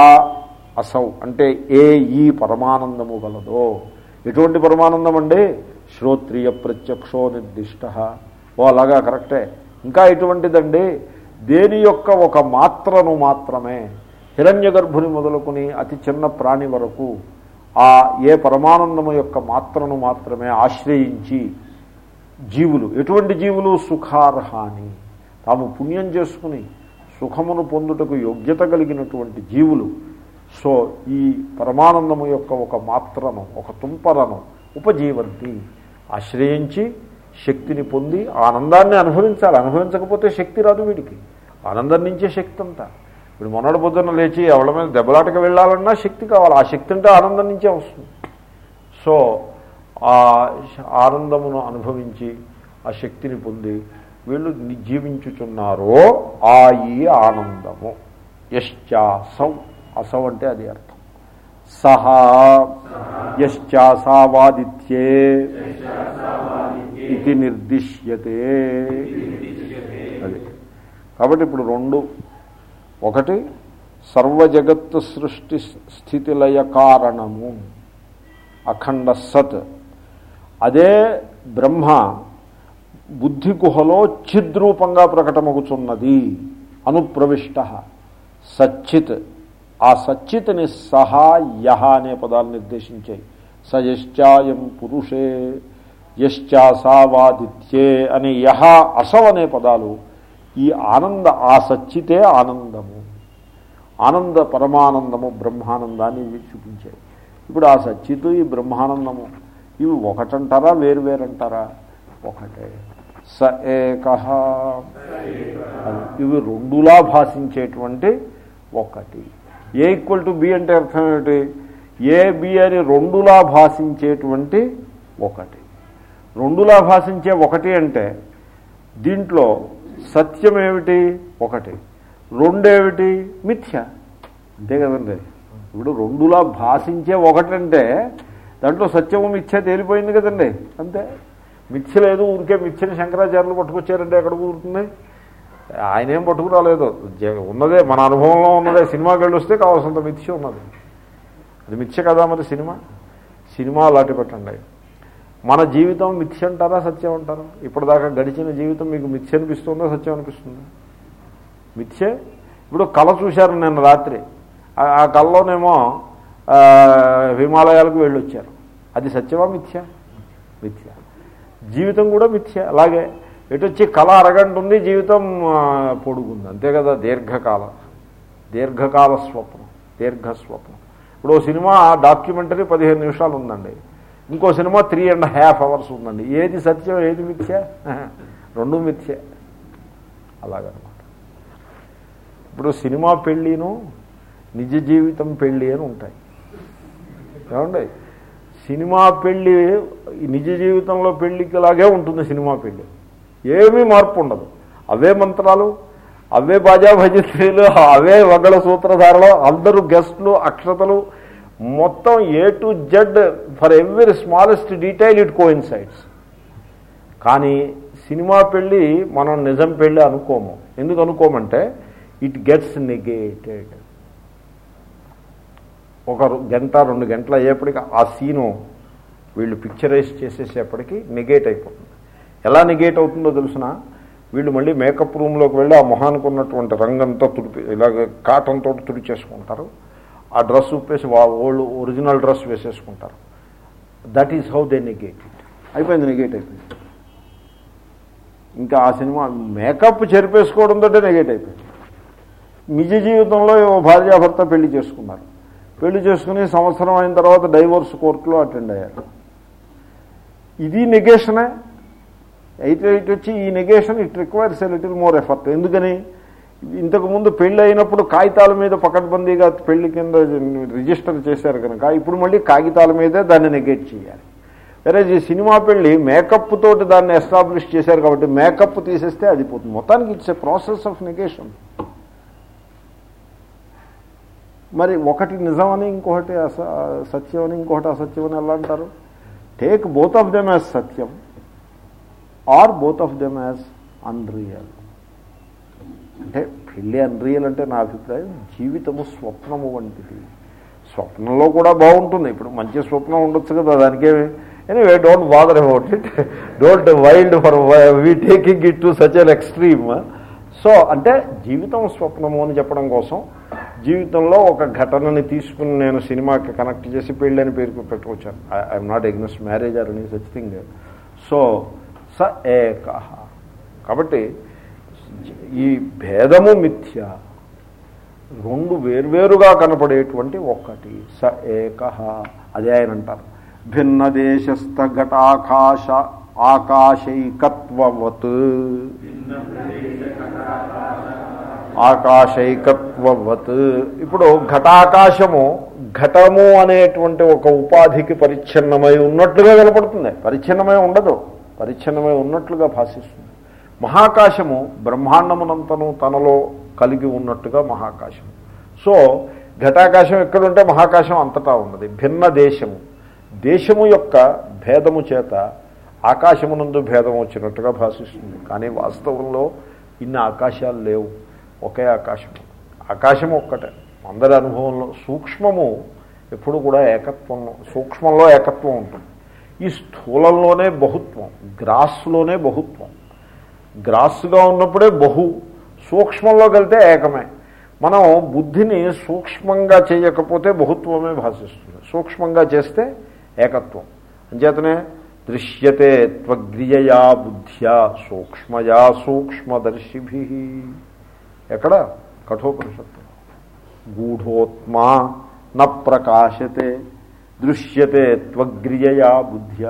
అసౌ అంటే ఏ ఈ పరమానందము గలదో. ఎటువంటి పరమానందం అండి? శ్రోత్రియ ప్రత్యక్షో నిర్దిష్ట. ఓ అలాగా కరెక్టే. ఇంకా ఎటువంటిదండి దేని యొక్క ఒక మాత్రను మాత్రమే హిరణ్య గర్భుని మొదలుకుని అతి చిన్న ప్రాణి వరకు ఆ ఏ పరమానందము యొక్క మాత్రను మాత్రమే ఆశ్రయించి జీవులు ఎటువంటి జీవులు? సుఖార్హాని. తాము పుణ్యం చేసుకుని సుఖమును పొందుటకు యోగ్యత కలిగినటువంటి జీవులు. సో ఈ పరమానందము యొక్క ఒక మాత్రను ఒక తుంపరను ఉపజీవంతి. ఆశ్రయించి శక్తిని పొంది ఆనందాన్ని అనుభవించాలి. అనుభవించకపోతే శక్తి రాదు వీడికి. ఆనందం నుంచే శక్తి అంతా. ఇప్పుడు మొన్నటి పొద్దున్న లేచి ఎవరి మీద దెబ్బలాటకు వెళ్ళాలన్నా శక్తి కావాలి. ఆ శక్తి అంటే ఆనందం నుంచే వస్తుంది. సో ఆ ఆనందమును అనుభవించి ఆ శక్తిని పొంది వీళ్ళు జీవించుచున్నారో ఆ ఈ ఆనందము. యశ్చాసౌ. అసౌ అంటే అది అర్థం. సహా యశ్చాసావాదిత్యే ఇది నిర్దిశ్యతే. అది. కాబట్టి ఇప్పుడు రెండు. ఒకటి సర్వజగత్తు సృష్టి స్థితిలయ కారణము. అఖండ సత్. అదే బ్రహ్మ బుద్ధి గుహలో చిద్రూపంగా ప్రకటమగుచున్నది. అనుప్రవిష్ట. సచ్చిత్. ఆ సచ్చిత్ని సహా యహ అనే పదాలు నిర్దేశించాయి. స యశ్చాయం పురుషే యశ్చాసావాదిత్యే అని యహ అసవ్ అనే పదాలు ఈ ఆనంద ఆ సచ్చితే ఆనందము. ఆనంద పరమానందము బ్రహ్మానందాన్ని చూపించాయి. ఇప్పుడు ఆ సచ్చితు ఈ బ్రహ్మానందము ఇవి ఒకటంటారా వేరు వేరంటారా? ఒకటే. స ఏక ఇవి రెండులా భాషించేటువంటి ఒకటి. ఏ ఈక్వల్ టు బి అంటే అర్థం ఏమిటి? ఏ బి అని రెండులా భాషించేటువంటి ఒకటి. రెండులా భాషించే ఒకటి అంటే దీంట్లో సత్యం ఏమిటి? ఒకటి. రెండేమిటి? మిథ్య. అంతే కదండి. ఇప్పుడు రెండులా భాషించే ఒకటంటే దాంట్లో సత్యము మిథ్య తేలిపోయింది కదండి. అంతే. మిథ్య లేదు ఊరికే మిథ్యని శంకరాచార్యులు పట్టుకొచ్చారంటే ఎక్కడ కుదురుతుంది? ఆయన ఏం పట్టుకురాలేదు ఉన్నదే మన అనుభవంలో ఉన్నదే సినిమాకి వెళ్ళి వస్తే కావాల్సినంత మిథ్య ఉన్నది. అది మిథ్య కదా మరి సినిమా? సినిమా అలాంటి పెట్టండి. మన జీవితం మిథ్య అంటారా సత్యం అంటారా? ఇప్పటిదాకా గడిచిన జీవితం మీకు మిథ్య అనిపిస్తుందా సత్యం అనిపిస్తుందా? మిథ్యే? ఇప్పుడు కళ చూశారు నిన్న రాత్రి. ఆ- కళలోనేమో హిమాలయాలకు వెళ్ళొచ్చారు. అది సత్యమా మిథ్య? మిథ్య. జీవితం కూడా మిథ్య. అలాగే ఎటొచ్చి కళ అరగంట ఉంది జీవితం పొడుగుంది. అంతే కదా దీర్ఘకాల దీర్ఘకాల స్వప్నం దీర్ఘ స్వప్నం. ఇప్పుడు ఓ సినిమా డాక్యుమెంటరీ పదిహేను నిమిషాలు ఉందండి. ఇంకో cinema three and half hours ఉందండి. ఏది సత్యం ఏది మిథ్య? రెండు మిథ్య. అలాగనమాట. ఇప్పుడు సినిమా పెళ్ళిను నిజ జీవితం పెళ్ళి అని ఉంటాయి. ఏమండి? సినిమా పెళ్ళి ఈ నిజ జీవితంలో పెళ్ళికి లాగే ఉంటుంది సినిమా పెళ్ళి. ఏమీ మార్పు ఉండదు. అవే మంత్రాలు అవే బాజా భజత్రీలు అవే వగళ సూత్రధారలు అందరూ గెస్ట్లు అక్షతలు మొత్తం A to Z for every smallest detail it coincides కానీ సినిమా పెళ్ళి మనం నిజం పెళ్ళి అనుకోము. ఎందుకు అనుకోమంటే ఇట్ గెట్స్ నెగేటెడ్ ఒక గంట రెండు గంటలు అయ్యేప్పటికీ ఆ సీను వీళ్ళు పిక్చరైజ్ చేసేసేపటికి నెగేట్ అయిపోతుంది. ఎలా నెగేట్ అవుతుందో తెలిసిన? వీళ్ళు మళ్ళీ మేకప్ రూమ్లోకి వెళ్ళి ఆ మొహానికి ఉన్నటువంటి రంగంతా తుడిపి ఇలాగ కాటన్ తోటి తుడిచేసుకుంటారు. ఆ డ్రెస్ ఉప్పేసి old original dress వేసేసుకుంటారు. That is how they negate అయిపోయింది నెగేట్ అయిపోయింది. ఇంకా ఆ సినిమా మేకప్ చెరిపేసుకోవడంతో నెగేట్ అయిపోయింది. నిజ జీవితంలో భార్యాభర్త పెళ్ళి చేసుకున్నారు. పెళ్ళి చేసుకుని సంవత్సరం అయిన తర్వాత డైవోర్స్ కోర్టులో అటెండ్ అయ్యారు. ఇది నెగేషనే అయితే ఇటు వచ్చి ఈ negation it requires a little more effort ఎందుకని? ఇంతకుముందు పెళ్ళి అయినప్పుడు కాగితాల మీద పకడ్బందీగా పెళ్ళి కింద రిజిస్టర్ చేశారు కనుక ఇప్పుడు మళ్ళీ కాగితాల మీదే దాన్ని నెగేట్ చేయాలి. వేరే ఈ సినిమా పెళ్ళి మేకప్ తోటి దాన్ని ఎస్టాబ్లిష్ చేశారు కాబట్టి మేకప్ తీసేస్తే అది పోతుంది మొత్తానికి it's a process of negation మరి ఒకటి నిజమని ఇంకొకటి అస సత్యం అని ఇంకొకటి అసత్యం అని ఎలా అంటారు? Take both of them as Satyam or both of them as unreal అంటే పెళ్ళి అన్రియల్ అంటే నా అభిప్రాయం జీవితము స్వప్నము వంటిది. స్వప్నంలో కూడా బాగుంటుంది. ఇప్పుడు మంచి స్వప్నం ఉండొచ్చు కదా దానికేమి anyway don't bother about it don't wild for we taking it to such an extreme so అంటే జీవితం స్వప్నము అని చెప్పడం కోసం జీవితంలో ఒక ఘటనని తీసుకుని నేను సినిమాకి కనెక్ట్ చేసి పెళ్ళని పేరు పెట్టుకొచ్చాను I'm not against marriage or అని సచ్ థింగ్ సో స ఏక. కాబట్టి ఈ భేదము మిథ్య. రెండు వేర్వేరుగా కనపడేటువంటి ఒక్కటి స ఏక. అదే ఆయన అంటారు. భిన్న దేశస్థ ఘటాకాశ ఆకాశైకత్వవత్. ఆకాశైకత్వవత్. ఇప్పుడు ఘటాకాశము ఘటము అనేటువంటి ఒక ఉపాధికి పరిచ్ఛిన్నమై ఉన్నట్లుగా కనపడుతుంది. పరిచ్ఛిన్నమై ఉండదు. పరిచ్ఛిన్నమై ఉన్నట్లుగా భాషిస్తుంది. మహాకాశము బ్రహ్మాండమునంతను తనలో కలిగి ఉన్నట్టుగా మహాకాశం సో ఘటాకాశం ఎక్కడుంటే మహాకాశం అంతటా ఉన్నది. భిన్న దేశము. దేశము యొక్క భేదము చేత ఆకాశమునందు భేదం వచ్చినట్టుగా భాషిస్తుంది. కానీ వాస్తవంలో ఇన్ని ఆకాశాలు లేవు. ఒకే ఆకాశం. ఆకాశం ఒక్కటే. అందరి అనుభవంలో సూక్ష్మము ఎప్పుడు కూడా ఏకత్వం సూక్ష్మంలో ఏకత్వం ఉంటుంది. ఈ స్థూలంలోనే బహుత్వం గ్రాస్లోనే బహుత్వం గ్రాస్గా ఉన్నప్పుడే బహు సూక్ష్మంలోకి వెళ్తే ఏకమే మనం బుద్ధిని సూక్ష్మంగా చేయకపోతే బహుత్వమే భాషిస్తుంది సూక్ష్మంగా చేస్తే ఏకత్వం అంచేతనే దృశ్యతే త్వగ్రియయా బుద్ధ్యా సూక్ష్మయా సూక్ష్మదర్శిభి ఎక్కడ కఠోపనిషత్తు గూఢోత్మా న ప్రకాశతే దృశ్యతే త్వగ్రియయా బుద్ధ్య.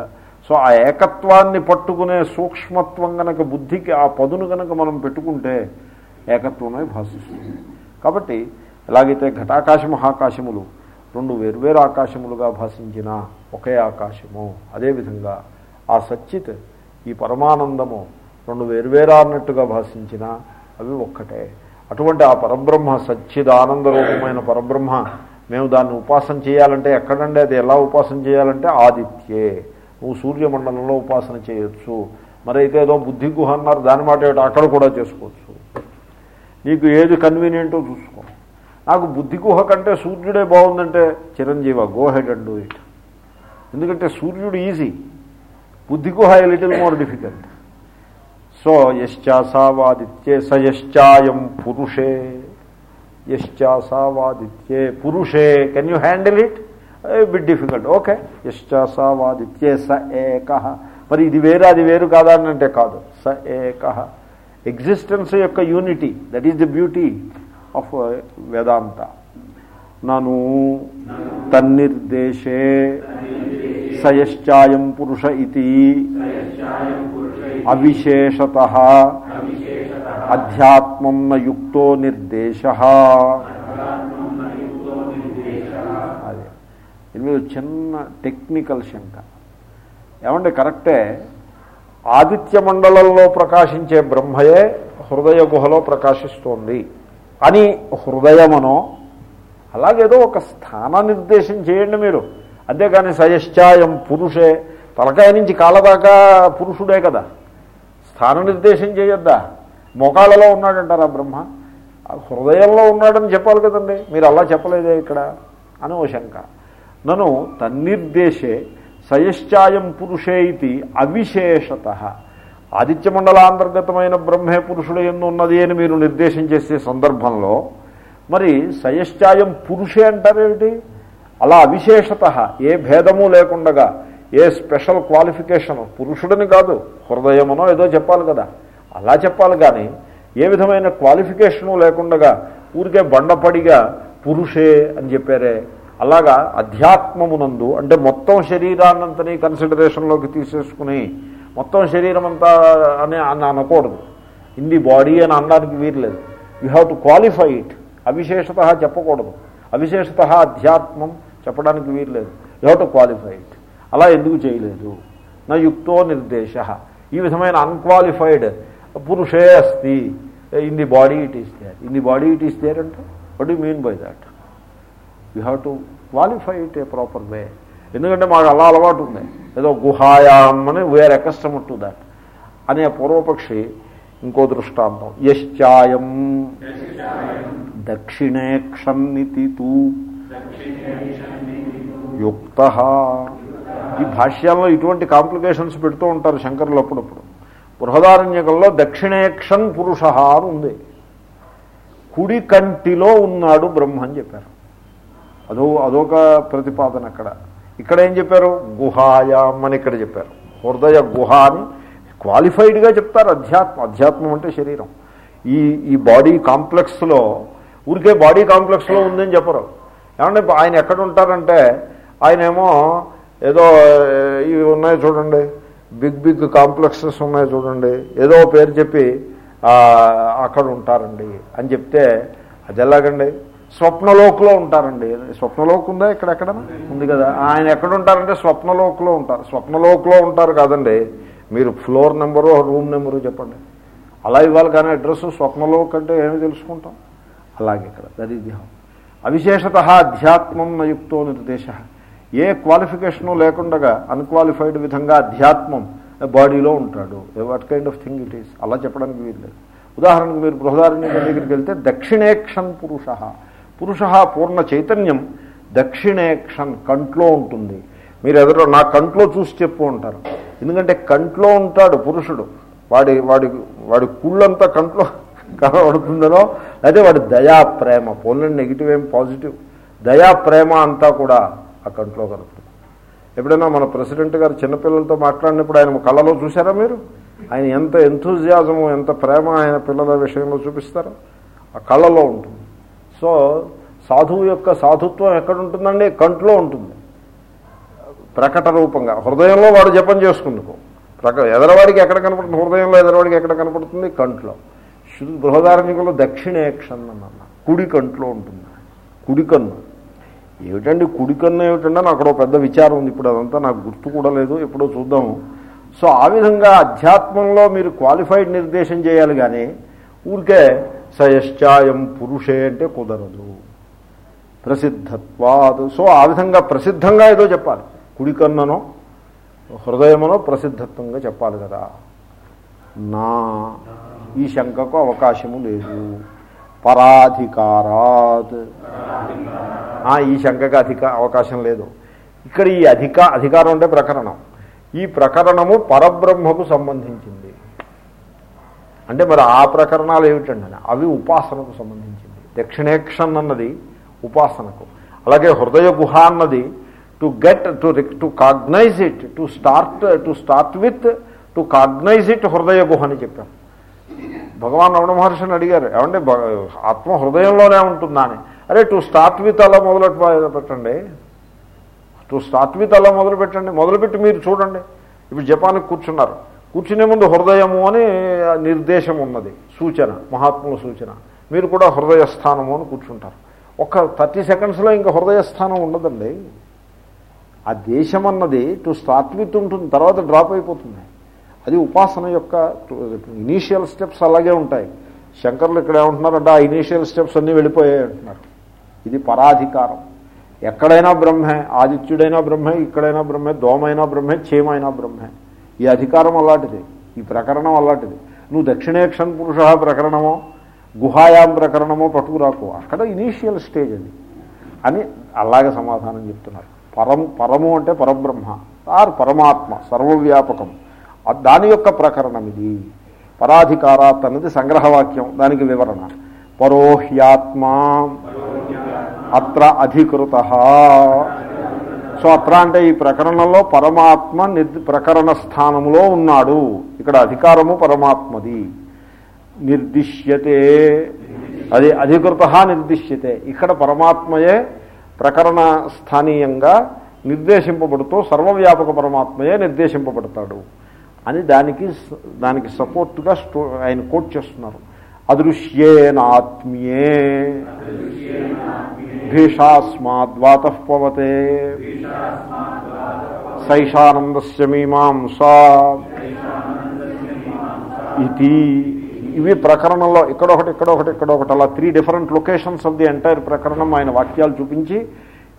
సో ఆ ఏకత్వాన్ని పట్టుకునే సూక్ష్మత్వం గనక బుద్ధికి ఆ పదును గనక మనం పెట్టుకుంటే ఏకత్వమే భాషిస్తుంది. కాబట్టి ఎలాగైతే ఘటాకాశ మహాకాశములు రెండు వేర్వేరు ఆకాశములుగా భాషించిన ఒకే ఆకాశము అదేవిధంగా ఆ సచ్చిత్ ఈ పరమానందము రెండు వేర్వేరా అన్నట్టుగా భాషించిన అవి ఒక్కటే. అటువంటి ఆ పరబ్రహ్మ సచ్చిదానంద రూపమైన పరబ్రహ్మ మేము దాన్ని ఉపాసన చేయాలంటే ఎక్కడండి? అది ఎలా ఉపాసన చేయాలంటే ఆదిత్యే. నువ్వు సూర్యమండలంలో ఉపాసన చేయొచ్చు. మరైతే ఏదో బుద్ధి గుహ అన్నారు దాని మాట ఏమిటి అక్కడ కూడా చేసుకోవచ్చు. నీకు ఏది కన్వీనియంటో చూసుకో. నాకు బుద్ధి గుహ కంటే సూర్యుడే బాగుందంటే Chiranjeeva go ahead and do it ఎందుకంటే సూర్యుడు ఈజీ బుద్ధి గుహ a little more difficult so యశ్చాసావాదిత్యే స యశ్చాయం పురుషే యశ్చాసావాదిత్యే పురుషే can you handle it bit difficult okay యశ్చాసావాదిత్యే స ఏక మరి ఇది వేరు అది వేరు కాదా అని అంటే కాదు స ఏక ఎగ్జిస్టెన్స్ యొక్క unity that is the beauty of Vedanta నను తన్నిర్దేశే సయశ్చాయం పురుష ఇది అవిశేషత అధ్యాత్మం నయుక్తో నిర్దేశ. అదే. దీని మీద చిన్న టెక్నికల్ శంక. ఏమంటే కరెక్టే? ఆదిత్య మండలంలో ప్రకాశించే బ్రహ్మయే హృదయ గుహలో ప్రకాశిస్తోంది. అని హృదయమనో అలాగేదో ఒక స్థాన నిర్దేశం చేయండి మీరు. అంతేకాని సయశ్చాయం పురుషే తలకాయ నుంచి కాలదాకా పురుషుడే కదా. స్థాన నిర్దేశం చేయొద్దా? మోకాళ్ళలో ఉన్నాడంటారా బ్రహ్మ? హృదయంలో ఉన్నాడని చెప్పాలి కదండి. మీరు అలా చెప్పలేదే ఇక్కడ అని ఓ శంక. నన్ను తన్నిర్దేశే సయశ్చాయం పురుషే ఇది అవిశేషత. ఆదిత్యమండలాంతర్గతమైన బ్రహ్మే పురుషుడు ఎందు ఉన్నది అని మీరు నిర్దేశం చేసే సందర్భంలో మరి సయశ్చాయం పురుషే అంటారేమిటి? అలా అవిశేషత ఏ భేదము లేకుండగా ఏ స్పెషల్ క్వాలిఫికేషన్ పురుషుడని కాదు హృదయమనో ఏదో చెప్పాలి కదా. అలా చెప్పాలి కానీ ఏ విధమైన క్వాలిఫికేషను లేకుండా ఊరికే బండపడిగా పురుషే అని చెప్పారే. అలాగా అధ్యాత్మమునందు అంటే మొత్తం శరీరాన్నంతని కన్సిడరేషన్లోకి తీసేసుకుని మొత్తం శరీరం అంతా అని అని అనకూడదు. ఇన్ ది బాడీ అని అనడానికి వీరలేదు you have to qualify it. అవిశేషత చెప్పకూడదు. అవిశేషత అధ్యాత్మం చెప్పడానికి వీరలేదు you have to qualify it. అలా ఎందుకు చేయలేదు? నా యుక్తో నిర్దేశ. ఈ విధమైన అన్క్వాలిఫైడ్ పురుషే అస్తి. In the body it is there in the body it is there అంటే what you mean by that you have to qualify it a proper way ఎందుకంటే మాకు అలా అలవాటు ఉంది. ఏదో గుహాయాం అని వేర్ అకస్టమ్ టు దాట్ అనే పూర్వపక్షి ఇంకో దృష్టాంతం. యశ్చాయం. దక్షిణే క్షన్నితి తూ యుక్త. ఈ భాష్యాల్లో ఇటువంటి కాంప్లికేషన్స్ పెడుతూ ఉంటారు శంకరులు అప్పుడప్పుడు. బృహదారణ్యకంలో దక్షిణేక్షన్ పురుష అని ఉంది. కుడి కంటిలో ఉన్నాడు బ్రహ్మ అని చెప్పారు. అదో అదొక ప్రతిపాదన అక్కడ. ఇక్కడ ఏం చెప్పారు? గుహాయాం అని ఇక్కడ చెప్పారు. హృదయ గుహ అని క్వాలిఫైడ్గా చెప్తారు అధ్యాత్మ. అధ్యాత్మం అంటే శరీరం. ఈ ఈ బాడీ కాంప్లెక్స్లో ఊరికే బాడీ కాంప్లెక్స్లో ఉందని చెప్పరు. ఏమంటే ఆయన ఎక్కడ ఉంటారంటే ఆయనేమో ఏదో ఇవి ఉన్నాయి చూడండి. బిగ్ బిగ్ కాంప్లెక్సెస్ ఉన్నాయి చూడండి. ఏదో పేరు చెప్పి అక్కడ ఉంటారండి. అని చెప్తే అది ఎలాగండి? స్వప్నలోకులో ఉంటారండి. స్వప్నలోక్ ఉందా ఇక్కడెక్కడ? ఉంది కదా. ఆయన ఎక్కడ ఉంటారంటే స్వప్నలోక్లో ఉంటారు. స్వప్నలోక్లో ఉంటారు కాదండి. మీరు ఫ్లోర్ నెంబరు రూమ్ నెంబరు చెప్పండి. అలా ఇవ్వాలి కానీ అడ్రస్ స్వప్నలోక్ అంటే ఏమి తెలుసుకుంటాం? అలాగే ఇక్కడ. దట్ అవిశేషత అధ్యాత్మం నయుక్తో నిర్దేశ. ఏ క్వాలిఫికేషను లేకుండా అన్క్వాలిఫైడ్ విధంగా అధ్యాత్మం బాడీలో ఉంటాడు. What kind of thing it is అలా చెప్పడానికి వీల్లేదు. ఉదాహరణకు మీరు బృహదారణ్యం దగ్గరికి వెళ్తే దక్షిణేక్షన్ పురుష. పురుష పూర్ణ చైతన్యం దక్షిణేక్షన్ కంట్లో ఉంటుంది. మీరు ఎదురు నా కంట్లో చూసి చెప్పు ఉంటారు ఎందుకంటే కంట్లో ఉంటాడు పురుషుడు. వాడి వాడి వాడి కుళ్ళంతా కంట్లో కనబడుతుందనో అదే వాడి దయా ప్రేమ. పోన్లండి నెగిటివ్ ఏం పాజిటివ్ దయా ప్రేమ అంతా కూడా ఆ కంట్లో కనపడుతుంది ఎప్పుడైనా మన ప్రెసిడెంట్ గారు చిన్నపిల్లలతో మాట్లాడినప్పుడు ఆయన కళ్ళలో చూసారా మీరు? ఆయన ఎంత ఎంతూజియాజము ఎంత ప్రేమ ఆయన పిల్లల విషయంలో చూపిస్తారో? ఆ కళ్ళలో ఉంటుంది. సో సాధువు యొక్క సాధుత్వం ఎక్కడ ఉంటుందండి కంట్లో ఉంటుంది. ప్రకట రూపంగా. హృదయంలో వాడు జపం చేసుకుందుకు. ప్రక ఎదరవాడికి ఎక్కడ కనపడుతుంది? హృదయంలో ఎదరవాడికి ఎక్కడ కనపడుతుంది? కంట్లో. శృతి బృహదారణికంలో దక్షిణేక్షన్ అన్న కుడి కంట్లో ఉంటుంది. కుడి కన్ను. ఏమిటండి కుడి కన్ను ఏమిటంటే నాకు అక్కడ ఒక పెద్ద విచారం ఉంది. ఇప్పుడు అదంతా నాకు గుర్తు కూడా లేదు ఎప్పుడో చూద్దాము సో ఆ విధంగా అధ్యాత్మంలో మీరు క్వాలిఫైడ్ నిర్దేశం చేయాలి కానీ ఊరికే సయశ్చాయం పురుషే అంటే కుదరదు. ప్రసిద్ధత్వాదు. సో ఆ విధంగా ప్రసిద్ధంగా ఏదో చెప్పాలి. కుడి కన్ననో హృదయమనో ప్రసిద్ధత్వంగా చెప్పాలి కదా. నా ఈ శంకకు అవకాశము లేదు. పరాధికారాత్. ఆ, ఈ శంకకి అధిక అవకాశం లేదు. ఇక్కడ ఈ అధిక అధికారం అంటే ప్రకరణం. ఈ ప్రకరణము పరబ్రహ్మకు సంబంధించింది. అంటే మరి ఆ ప్రకరణాలు ఏమిటండి అవి ఉపాసనకు సంబంధించింది. దక్షిణేక్షన్ అన్నది ఉపాసనకు. అలాగే హృదయ గుహ అన్నది to get to to cognize it to start to start with to cognize it హృదయ గుహ అని చెప్పాం భగవాన్ రమణ మహర్షిని అడిగారు ఏమంటే ఆత్మ హృదయంలోనే ఉంటుందా అని అరే టు స్టార్ట్ విత్ అలా మొదలు పెట్టండి. టు స్టార్ట్ విత్ అలా మొదలు పెట్టండి మొదలుపెట్టి మీరు చూడండి. ఇప్పుడు జపాన్కి కూర్చున్నారు. కూర్చునే ముందు హృదయము అని నిర్దేశం ఉన్నది సూచన మహాత్ముల సూచన. మీరు కూడా హృదయస్థానము అని కూర్చుంటారు. ఒక థర్టీ సెకండ్స్లో ఇంకా హృదయస్థానం ఉండదండి. ఆ దేశం అన్నది టు స్టార్ట్ విత్ ఉంటుంది తర్వాత డ్రాప్ అయిపోతుంది. అది ఉపాసన యొక్క ఇనీషియల్ స్టెప్స్ అలాగే ఉంటాయి. శంకర్లు ఇక్కడ ఏమంటున్నారంటే ఆ ఇనీషియల్ స్టెప్స్ అన్నీ వెళ్ళిపోయాయి అంటున్నారు. ఇది పరాధికారం. ఎక్కడైనా బ్రహ్మే ఆదిత్యుడైనా బ్రహ్మే ఇక్కడైనా బ్రహ్మే దోమైనా బ్రహ్మే చేమైనా బ్రహ్మే. ఈ అధికారం అలాంటిది ఈ ప్రకరణం అలాంటిది. నువ్వు దక్షిణేక్షన్ పురుష ప్రకరణమో గుహాయాం ప్రకరణమో పట్టుకురాకు. అక్కడ ఇనీషియల్ స్టేజ్ అది. అని అలాగే సమాధానం చెప్తున్నారు. పరం పరము అంటే పరబ్రహ్మ ఆర్ పరమాత్మ సర్వవ్యాపకం. దాని యొక్క ప్రకరణం ఇది. పరాధికారాత్ అన్నది సంగ్రహవాక్యం దానికి వివరణ. పరోహ్యాత్మా అత్ర అధికృత. సో అత్ర అంటే ఈ ప్రకరణంలో పరమాత్మ నిర్ది ప్రకరణ స్థానంలో ఉన్నాడు. ఇక్కడ అధికారము పరమాత్మది. నిర్దిశ్యతే. అది అధికృత నిర్దిశ్యతే. ఇక్కడ పరమాత్మయే ప్రకరణ స్థానీయంగా నిర్దేశింపబడుతూ సర్వవ్యాపక పరమాత్మయే నిర్దేశింపబడతాడు. అని దానికి దానికి సపోర్ట్గా స్టో ఆయన కోట్ చేస్తున్నారు. అదృశ్యేనాత్మ్యే భీషాస్మాద్వాతపవతే. సైషానందస్య మీమాంసా. ఇది ఇవి ప్రకరణంలో ఇక్కడొకటి ఇక్కడొకటి ఇక్కడొకటి. అలా three different locations of the entire prakaranam ఆయన వాక్యాలు చూపించి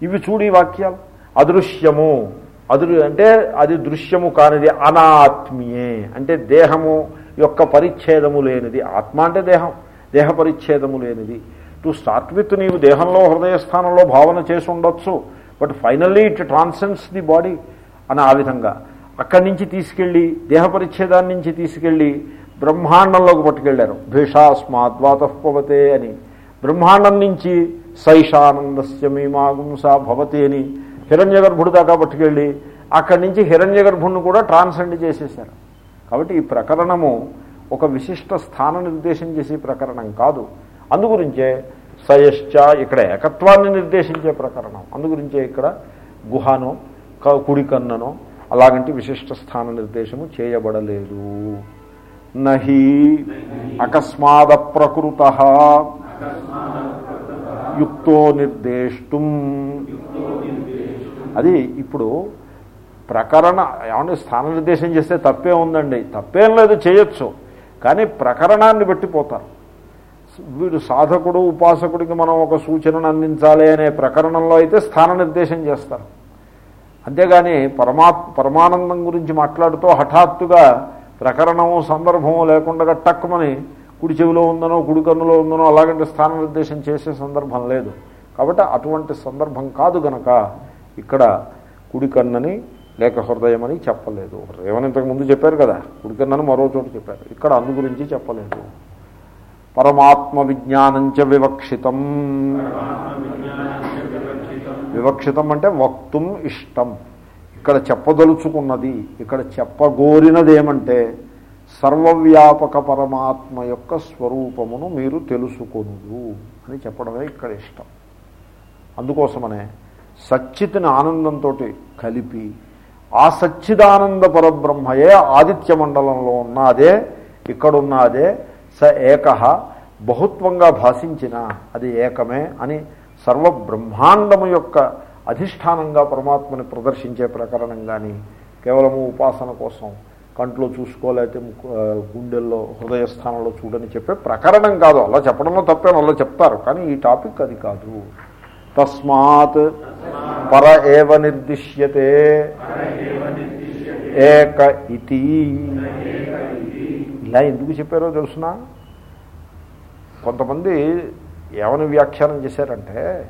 ఇవి చూడు వాక్యాలు. అదృశ్యము. అదురు అంటే అది దృశ్యము కానిది అనాత్మీయే. అంటే దేహము యొక్క పరిచ్ఛేదము లేనిది. ఆత్మ అంటే దేహం. దేహ పరిచ్ఛేదము లేనిది. టు స్టార్ట్ విత్ నీవు దేహంలో హృదయస్థానంలో భావన చేసి ఉండొచ్చు. But finally it transcends the body అని ఆ విధంగా. అక్కడి నుంచి తీసుకెళ్ళి దేహ పరిచ్ఛేదాన్ని నుంచి తీసుకెళ్ళి బ్రహ్మాండంలోకి పట్టుకెళ్ళారు. భీషాస్మాద్వాతపవతే అని. బ్రహ్మాండం నుంచి సైషానందస్య మీమాగుంసా భవతి అని. హిరణ్య గర్భుడు దాకా పట్టుకెళ్ళి అక్కడి నుంచి హిరణ్య గర్భుడిని కూడా ట్రాన్సెండ్ చేసేశారు. కాబట్టి ఈ ప్రకరణము ఒక విశిష్ట స్థాన నిర్దేశం చేసే ప్రకరణం కాదు. అందుగురించే సయశ్చ ఇక్కడ ఏకత్వాన్ని నిర్దేశించే ప్రకరణం. అందుగురించే ఇక్కడ గుహనో క- కుడి కన్ననో అలాగంటి విశిష్ట స్థాన నిర్దేశము చేయబడలేదు. నహి అకస్మాద ప్రకృత యుక్తో నిర్దేష్టం. అది ఇప్పుడు ప్రకరణ ఏమంటే స్థాన నిర్దేశం చేస్తే తప్పే ఉందండి. తప్పేం లేదు చేయొచ్చు. కానీ ప్రకరణాన్ని పెట్టిపోతారు. వీడు సాధకుడు ఉపాసకుడికి మనం ఒక సూచనను అందించాలి అనే ప్రకరణంలో అయితే స్థాన నిర్దేశం చేస్తారు. అంతేగాని పరమాత్ పరమానందం గురించి మాట్లాడుతూ హఠాత్తుగా ప్రకరణము సందర్భము లేకుండా టక్కుమని కుడి చెవిలో ఉందనో కుడి కన్నులో ఉందనో అలాగంటే స్థాన నిర్దేశం చేసే సందర్భం లేదు. కాబట్టి అటువంటి సందర్భం కాదు గనక ఇక్కడ కుడి కన్నని లేక హృదయమని అని చెప్పలేదు హృదయం ఇంతకుముందు చెప్పారు కదా కుడి కన్నని మరో చోట చెప్పారు. ఇక్కడ అందు గురించి చెప్పలేదు. పరమాత్మ విజ్ఞానంచ వివక్షితం. వివక్షితం అంటే వక్తుం ఇష్టం. ఇక్కడ చెప్పదలుచుకున్నది ఇక్కడ చెప్పగోరినది ఏమంటే సర్వవ్యాపక పరమాత్మ యొక్క స్వరూపమును మీరు తెలుసుకొనుదు అని చెప్పడమే ఇక్కడ ఇష్టం. అందుకోసమనే సచ్చితిని ఆనందంతో కలిపి ఆ సచ్చిదానంద పరబ్రహ్మయే ఆదిత్య మండలంలో ఉన్న అదే ఇక్కడున్న అదే స ఏక బహుత్వంగా భాషించిన అది ఏకమే అని సర్వ బ్రహ్మాండము యొక్క అధిష్టానంగా పరమాత్మని ప్రదర్శించే ప్రకరణం కానీ కేవలము ఉపాసన కోసం కంట్లో చూసుకోలేకపోతే గుండెల్లో హృదయస్థానంలో చూడని చెప్పే ప్రకరణం కాదు. అలా చెప్పడంలో తప్పేం అలా చెప్తారు. కానీ ఈ టాపిక్ అది కాదు. తస్మాత్ పర ఏవ నిర్దిశ్యతే. ఏక ఇతి. ఇలా ఎందుకు చెప్పారో తెలుసిన? కొంతమంది ఏమని వ్యాఖ్యానం చేశారంటే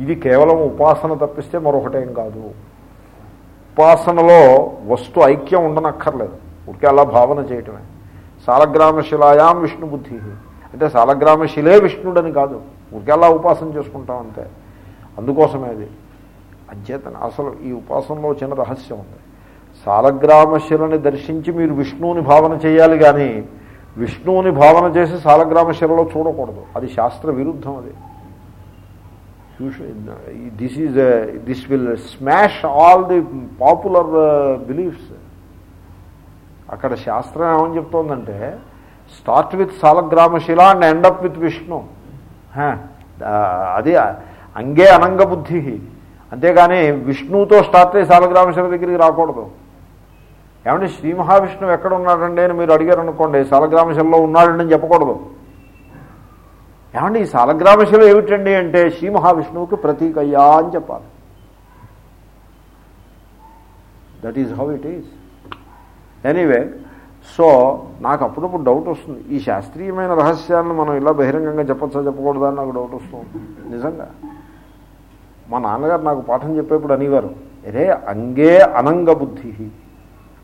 ఇది కేవలం ఉపాసన తప్పిస్తే మరొకటేం కాదు. ఉపాసనలో వస్తు ఐక్యం ఉండనక్కర్లేదు. ఊరికే అలా భావన చేయటమే. సాలగ్రామశిలాయాం విష్ణుబుద్ధి. విష్ణు బుద్ధి అంటే సాలగ్రామశిలే విష్ణుడని కాదు. ఊరికే అలా ఉపాసన చేసుకుంటాం అంతే. అందుకోసమే అది. అంచేతన అసలు ఈ ఉపాసనలో చిన్న రహస్యం ఉంది. సాలగ్రామశిలని దర్శించి మీరు విష్ణువుని భావన చేయాలి కానీ విష్ణువుని భావన చేసి సాలగ్రామశిలలో చూడకూడదు. అది శాస్త్ర విరుద్ధం అది. This is this will smash all the popular beliefs అక్కడ శాస్త్రం ఏమని చెప్తోందంటే start with Saligrama shila and end up with Vishnu. Uh, అది అంగే అనంగ బుద్ధి. అంతేగాని విష్ణువుతో స్టార్ట్ అయ్యి సాలగ్రామేశ్వర దగ్గరికి రాకూడదు. ఏమంటే శ్రీ మహావిష్ణువు ఎక్కడ ఉన్నాడండి అని మీరు అడిగారు అనుకోండి సాలగ్రామ ఉన్నాడండి అని చెప్పకూడదు. ఏమండి ఈ సాలగ్రామశిల ఏమిటండి అంటే శ్రీ మహావిష్ణువుకి ప్రతీక అయ్యా అని చెప్పాలి. That is how it is anyway so నాకు అప్పుడప్పుడు డౌట్ వస్తుంది. ఈ శాస్త్రీయమైన రహస్యాలను మనం ఇలా బహిరంగంగా చెప్పచ్చా చెప్పకూడదా అని నాకు డౌట్ వస్తుంది. నిజంగా. మా నాన్నగారు నాకు పాఠం చెప్పేప్పుడు అనేవారు అరే అంగే అనంగ బుద్ధి.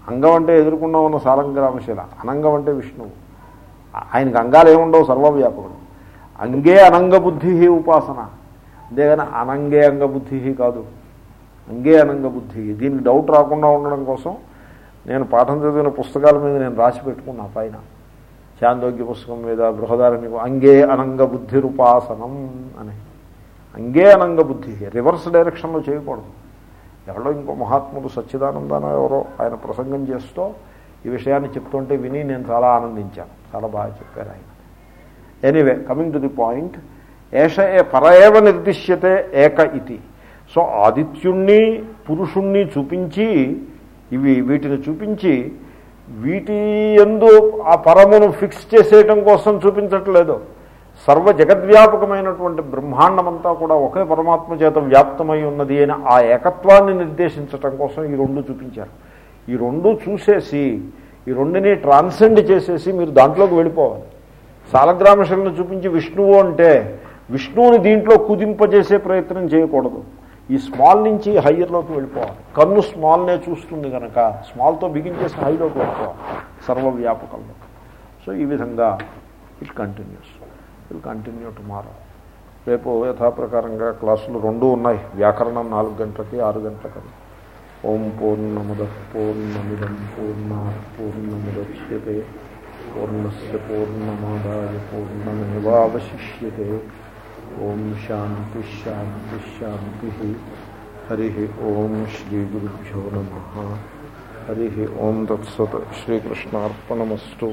అంగం అంటే ఎదుర్కొన్నా ఉన్న సాలంగ్రామశిల అనంగం అంటే విష్ణువు. ఆయనకు అంగాలు ఏముండవు? సర్వవ్యాపకుడు. అంగే అనంగ బుద్ధి ఉపాసన. అంతేగాని అనంగే అంగ బుద్ధి కాదు. అంగే అనంగ బుద్ధి. దీనికి డౌట్ రాకుండా ఉండడం కోసం నేను పాఠం చదివిన పుస్తకాల మీద నేను రాసి పెట్టుకున్నా పైన. చాందోగ్య పుస్తకం మీద బృహదారణ్య అంగే అనంగ బుద్ధిరుపాసనం అని. అంగే అనంగ బుద్ధి. రివర్స్ డైరెక్షన్లో చేయకూడదు. ఎవరో ఇంకో మహాత్ముడు సచ్చిదానందన ఎవరో ఆయన ప్రసంగం చేస్తూ ఈ విషయాన్ని చెప్తుంటే విని నేను చాలా ఆనందించాను. చాలా బాగా చెప్పారు ఆయన. Anyway coming to the point ఏష ఏ పరయేవ నిర్దిశ్యతే ఏక ఇది. సో ఆదిత్యుణ్ణి పురుషుణ్ణి చూపించి ఇవి వీటిని చూపించి వీటి ఎందు ఆ పరమును ఫిక్స్ చేసేయటం కోసం చూపించట్లేదు. సర్వ జగద్వ్యాపకమైనటువంటి బ్రహ్మాండమంతా కూడా ఒకే పరమాత్మ చేత వ్యాప్తమై ఉన్నది అని ఆ ఏకత్వాన్ని నిర్దేశించటం కోసం ఈ రెండు చూపించారు. ఈ రెండు చూసేసి ఈ రెండుని ట్రాన్సెండ్ చేసేసి మీరు దాంట్లోకి వెళ్ళిపోవాలి. సాలగ్రామశలను చూపించి విష్ణువు అంటే విష్ణువుని దీంట్లో కుదింపజేసే ప్రయత్నం చేయకూడదు. ఈ స్మాల్ నుంచి హయ్యర్లోకి వెళ్ళిపోవాలి. కన్ను స్మాల్నే చూస్తుంది కనుక స్మాల్తో బిగించేసి హైలోకి వెళ్ళిపోవాలి సర్వవ్యాపకంలో. సో ఈ విధంగా it continues. Will continue tomorrow రేపు యథాప్రకారంగా క్లాసులు రెండు ఉన్నాయి. వ్యాకరణం నాలుగు గంటలకి ఆరు గంటలకి. ఓం పూర్ణముద పూర్ణమిదం పూర్ణ పూర్ణముద్యతే. పూర్ణస్ పూర్ణమాదాయ పూర్ణమేవాశిష్యే ఓం శాంతి శాంతి శాంతి. హరి ఓం శ్రీ గురుభ్యో నమ. హరి ఓం తత్సత్. శ్రీకృష్ణార్పణమస్తు.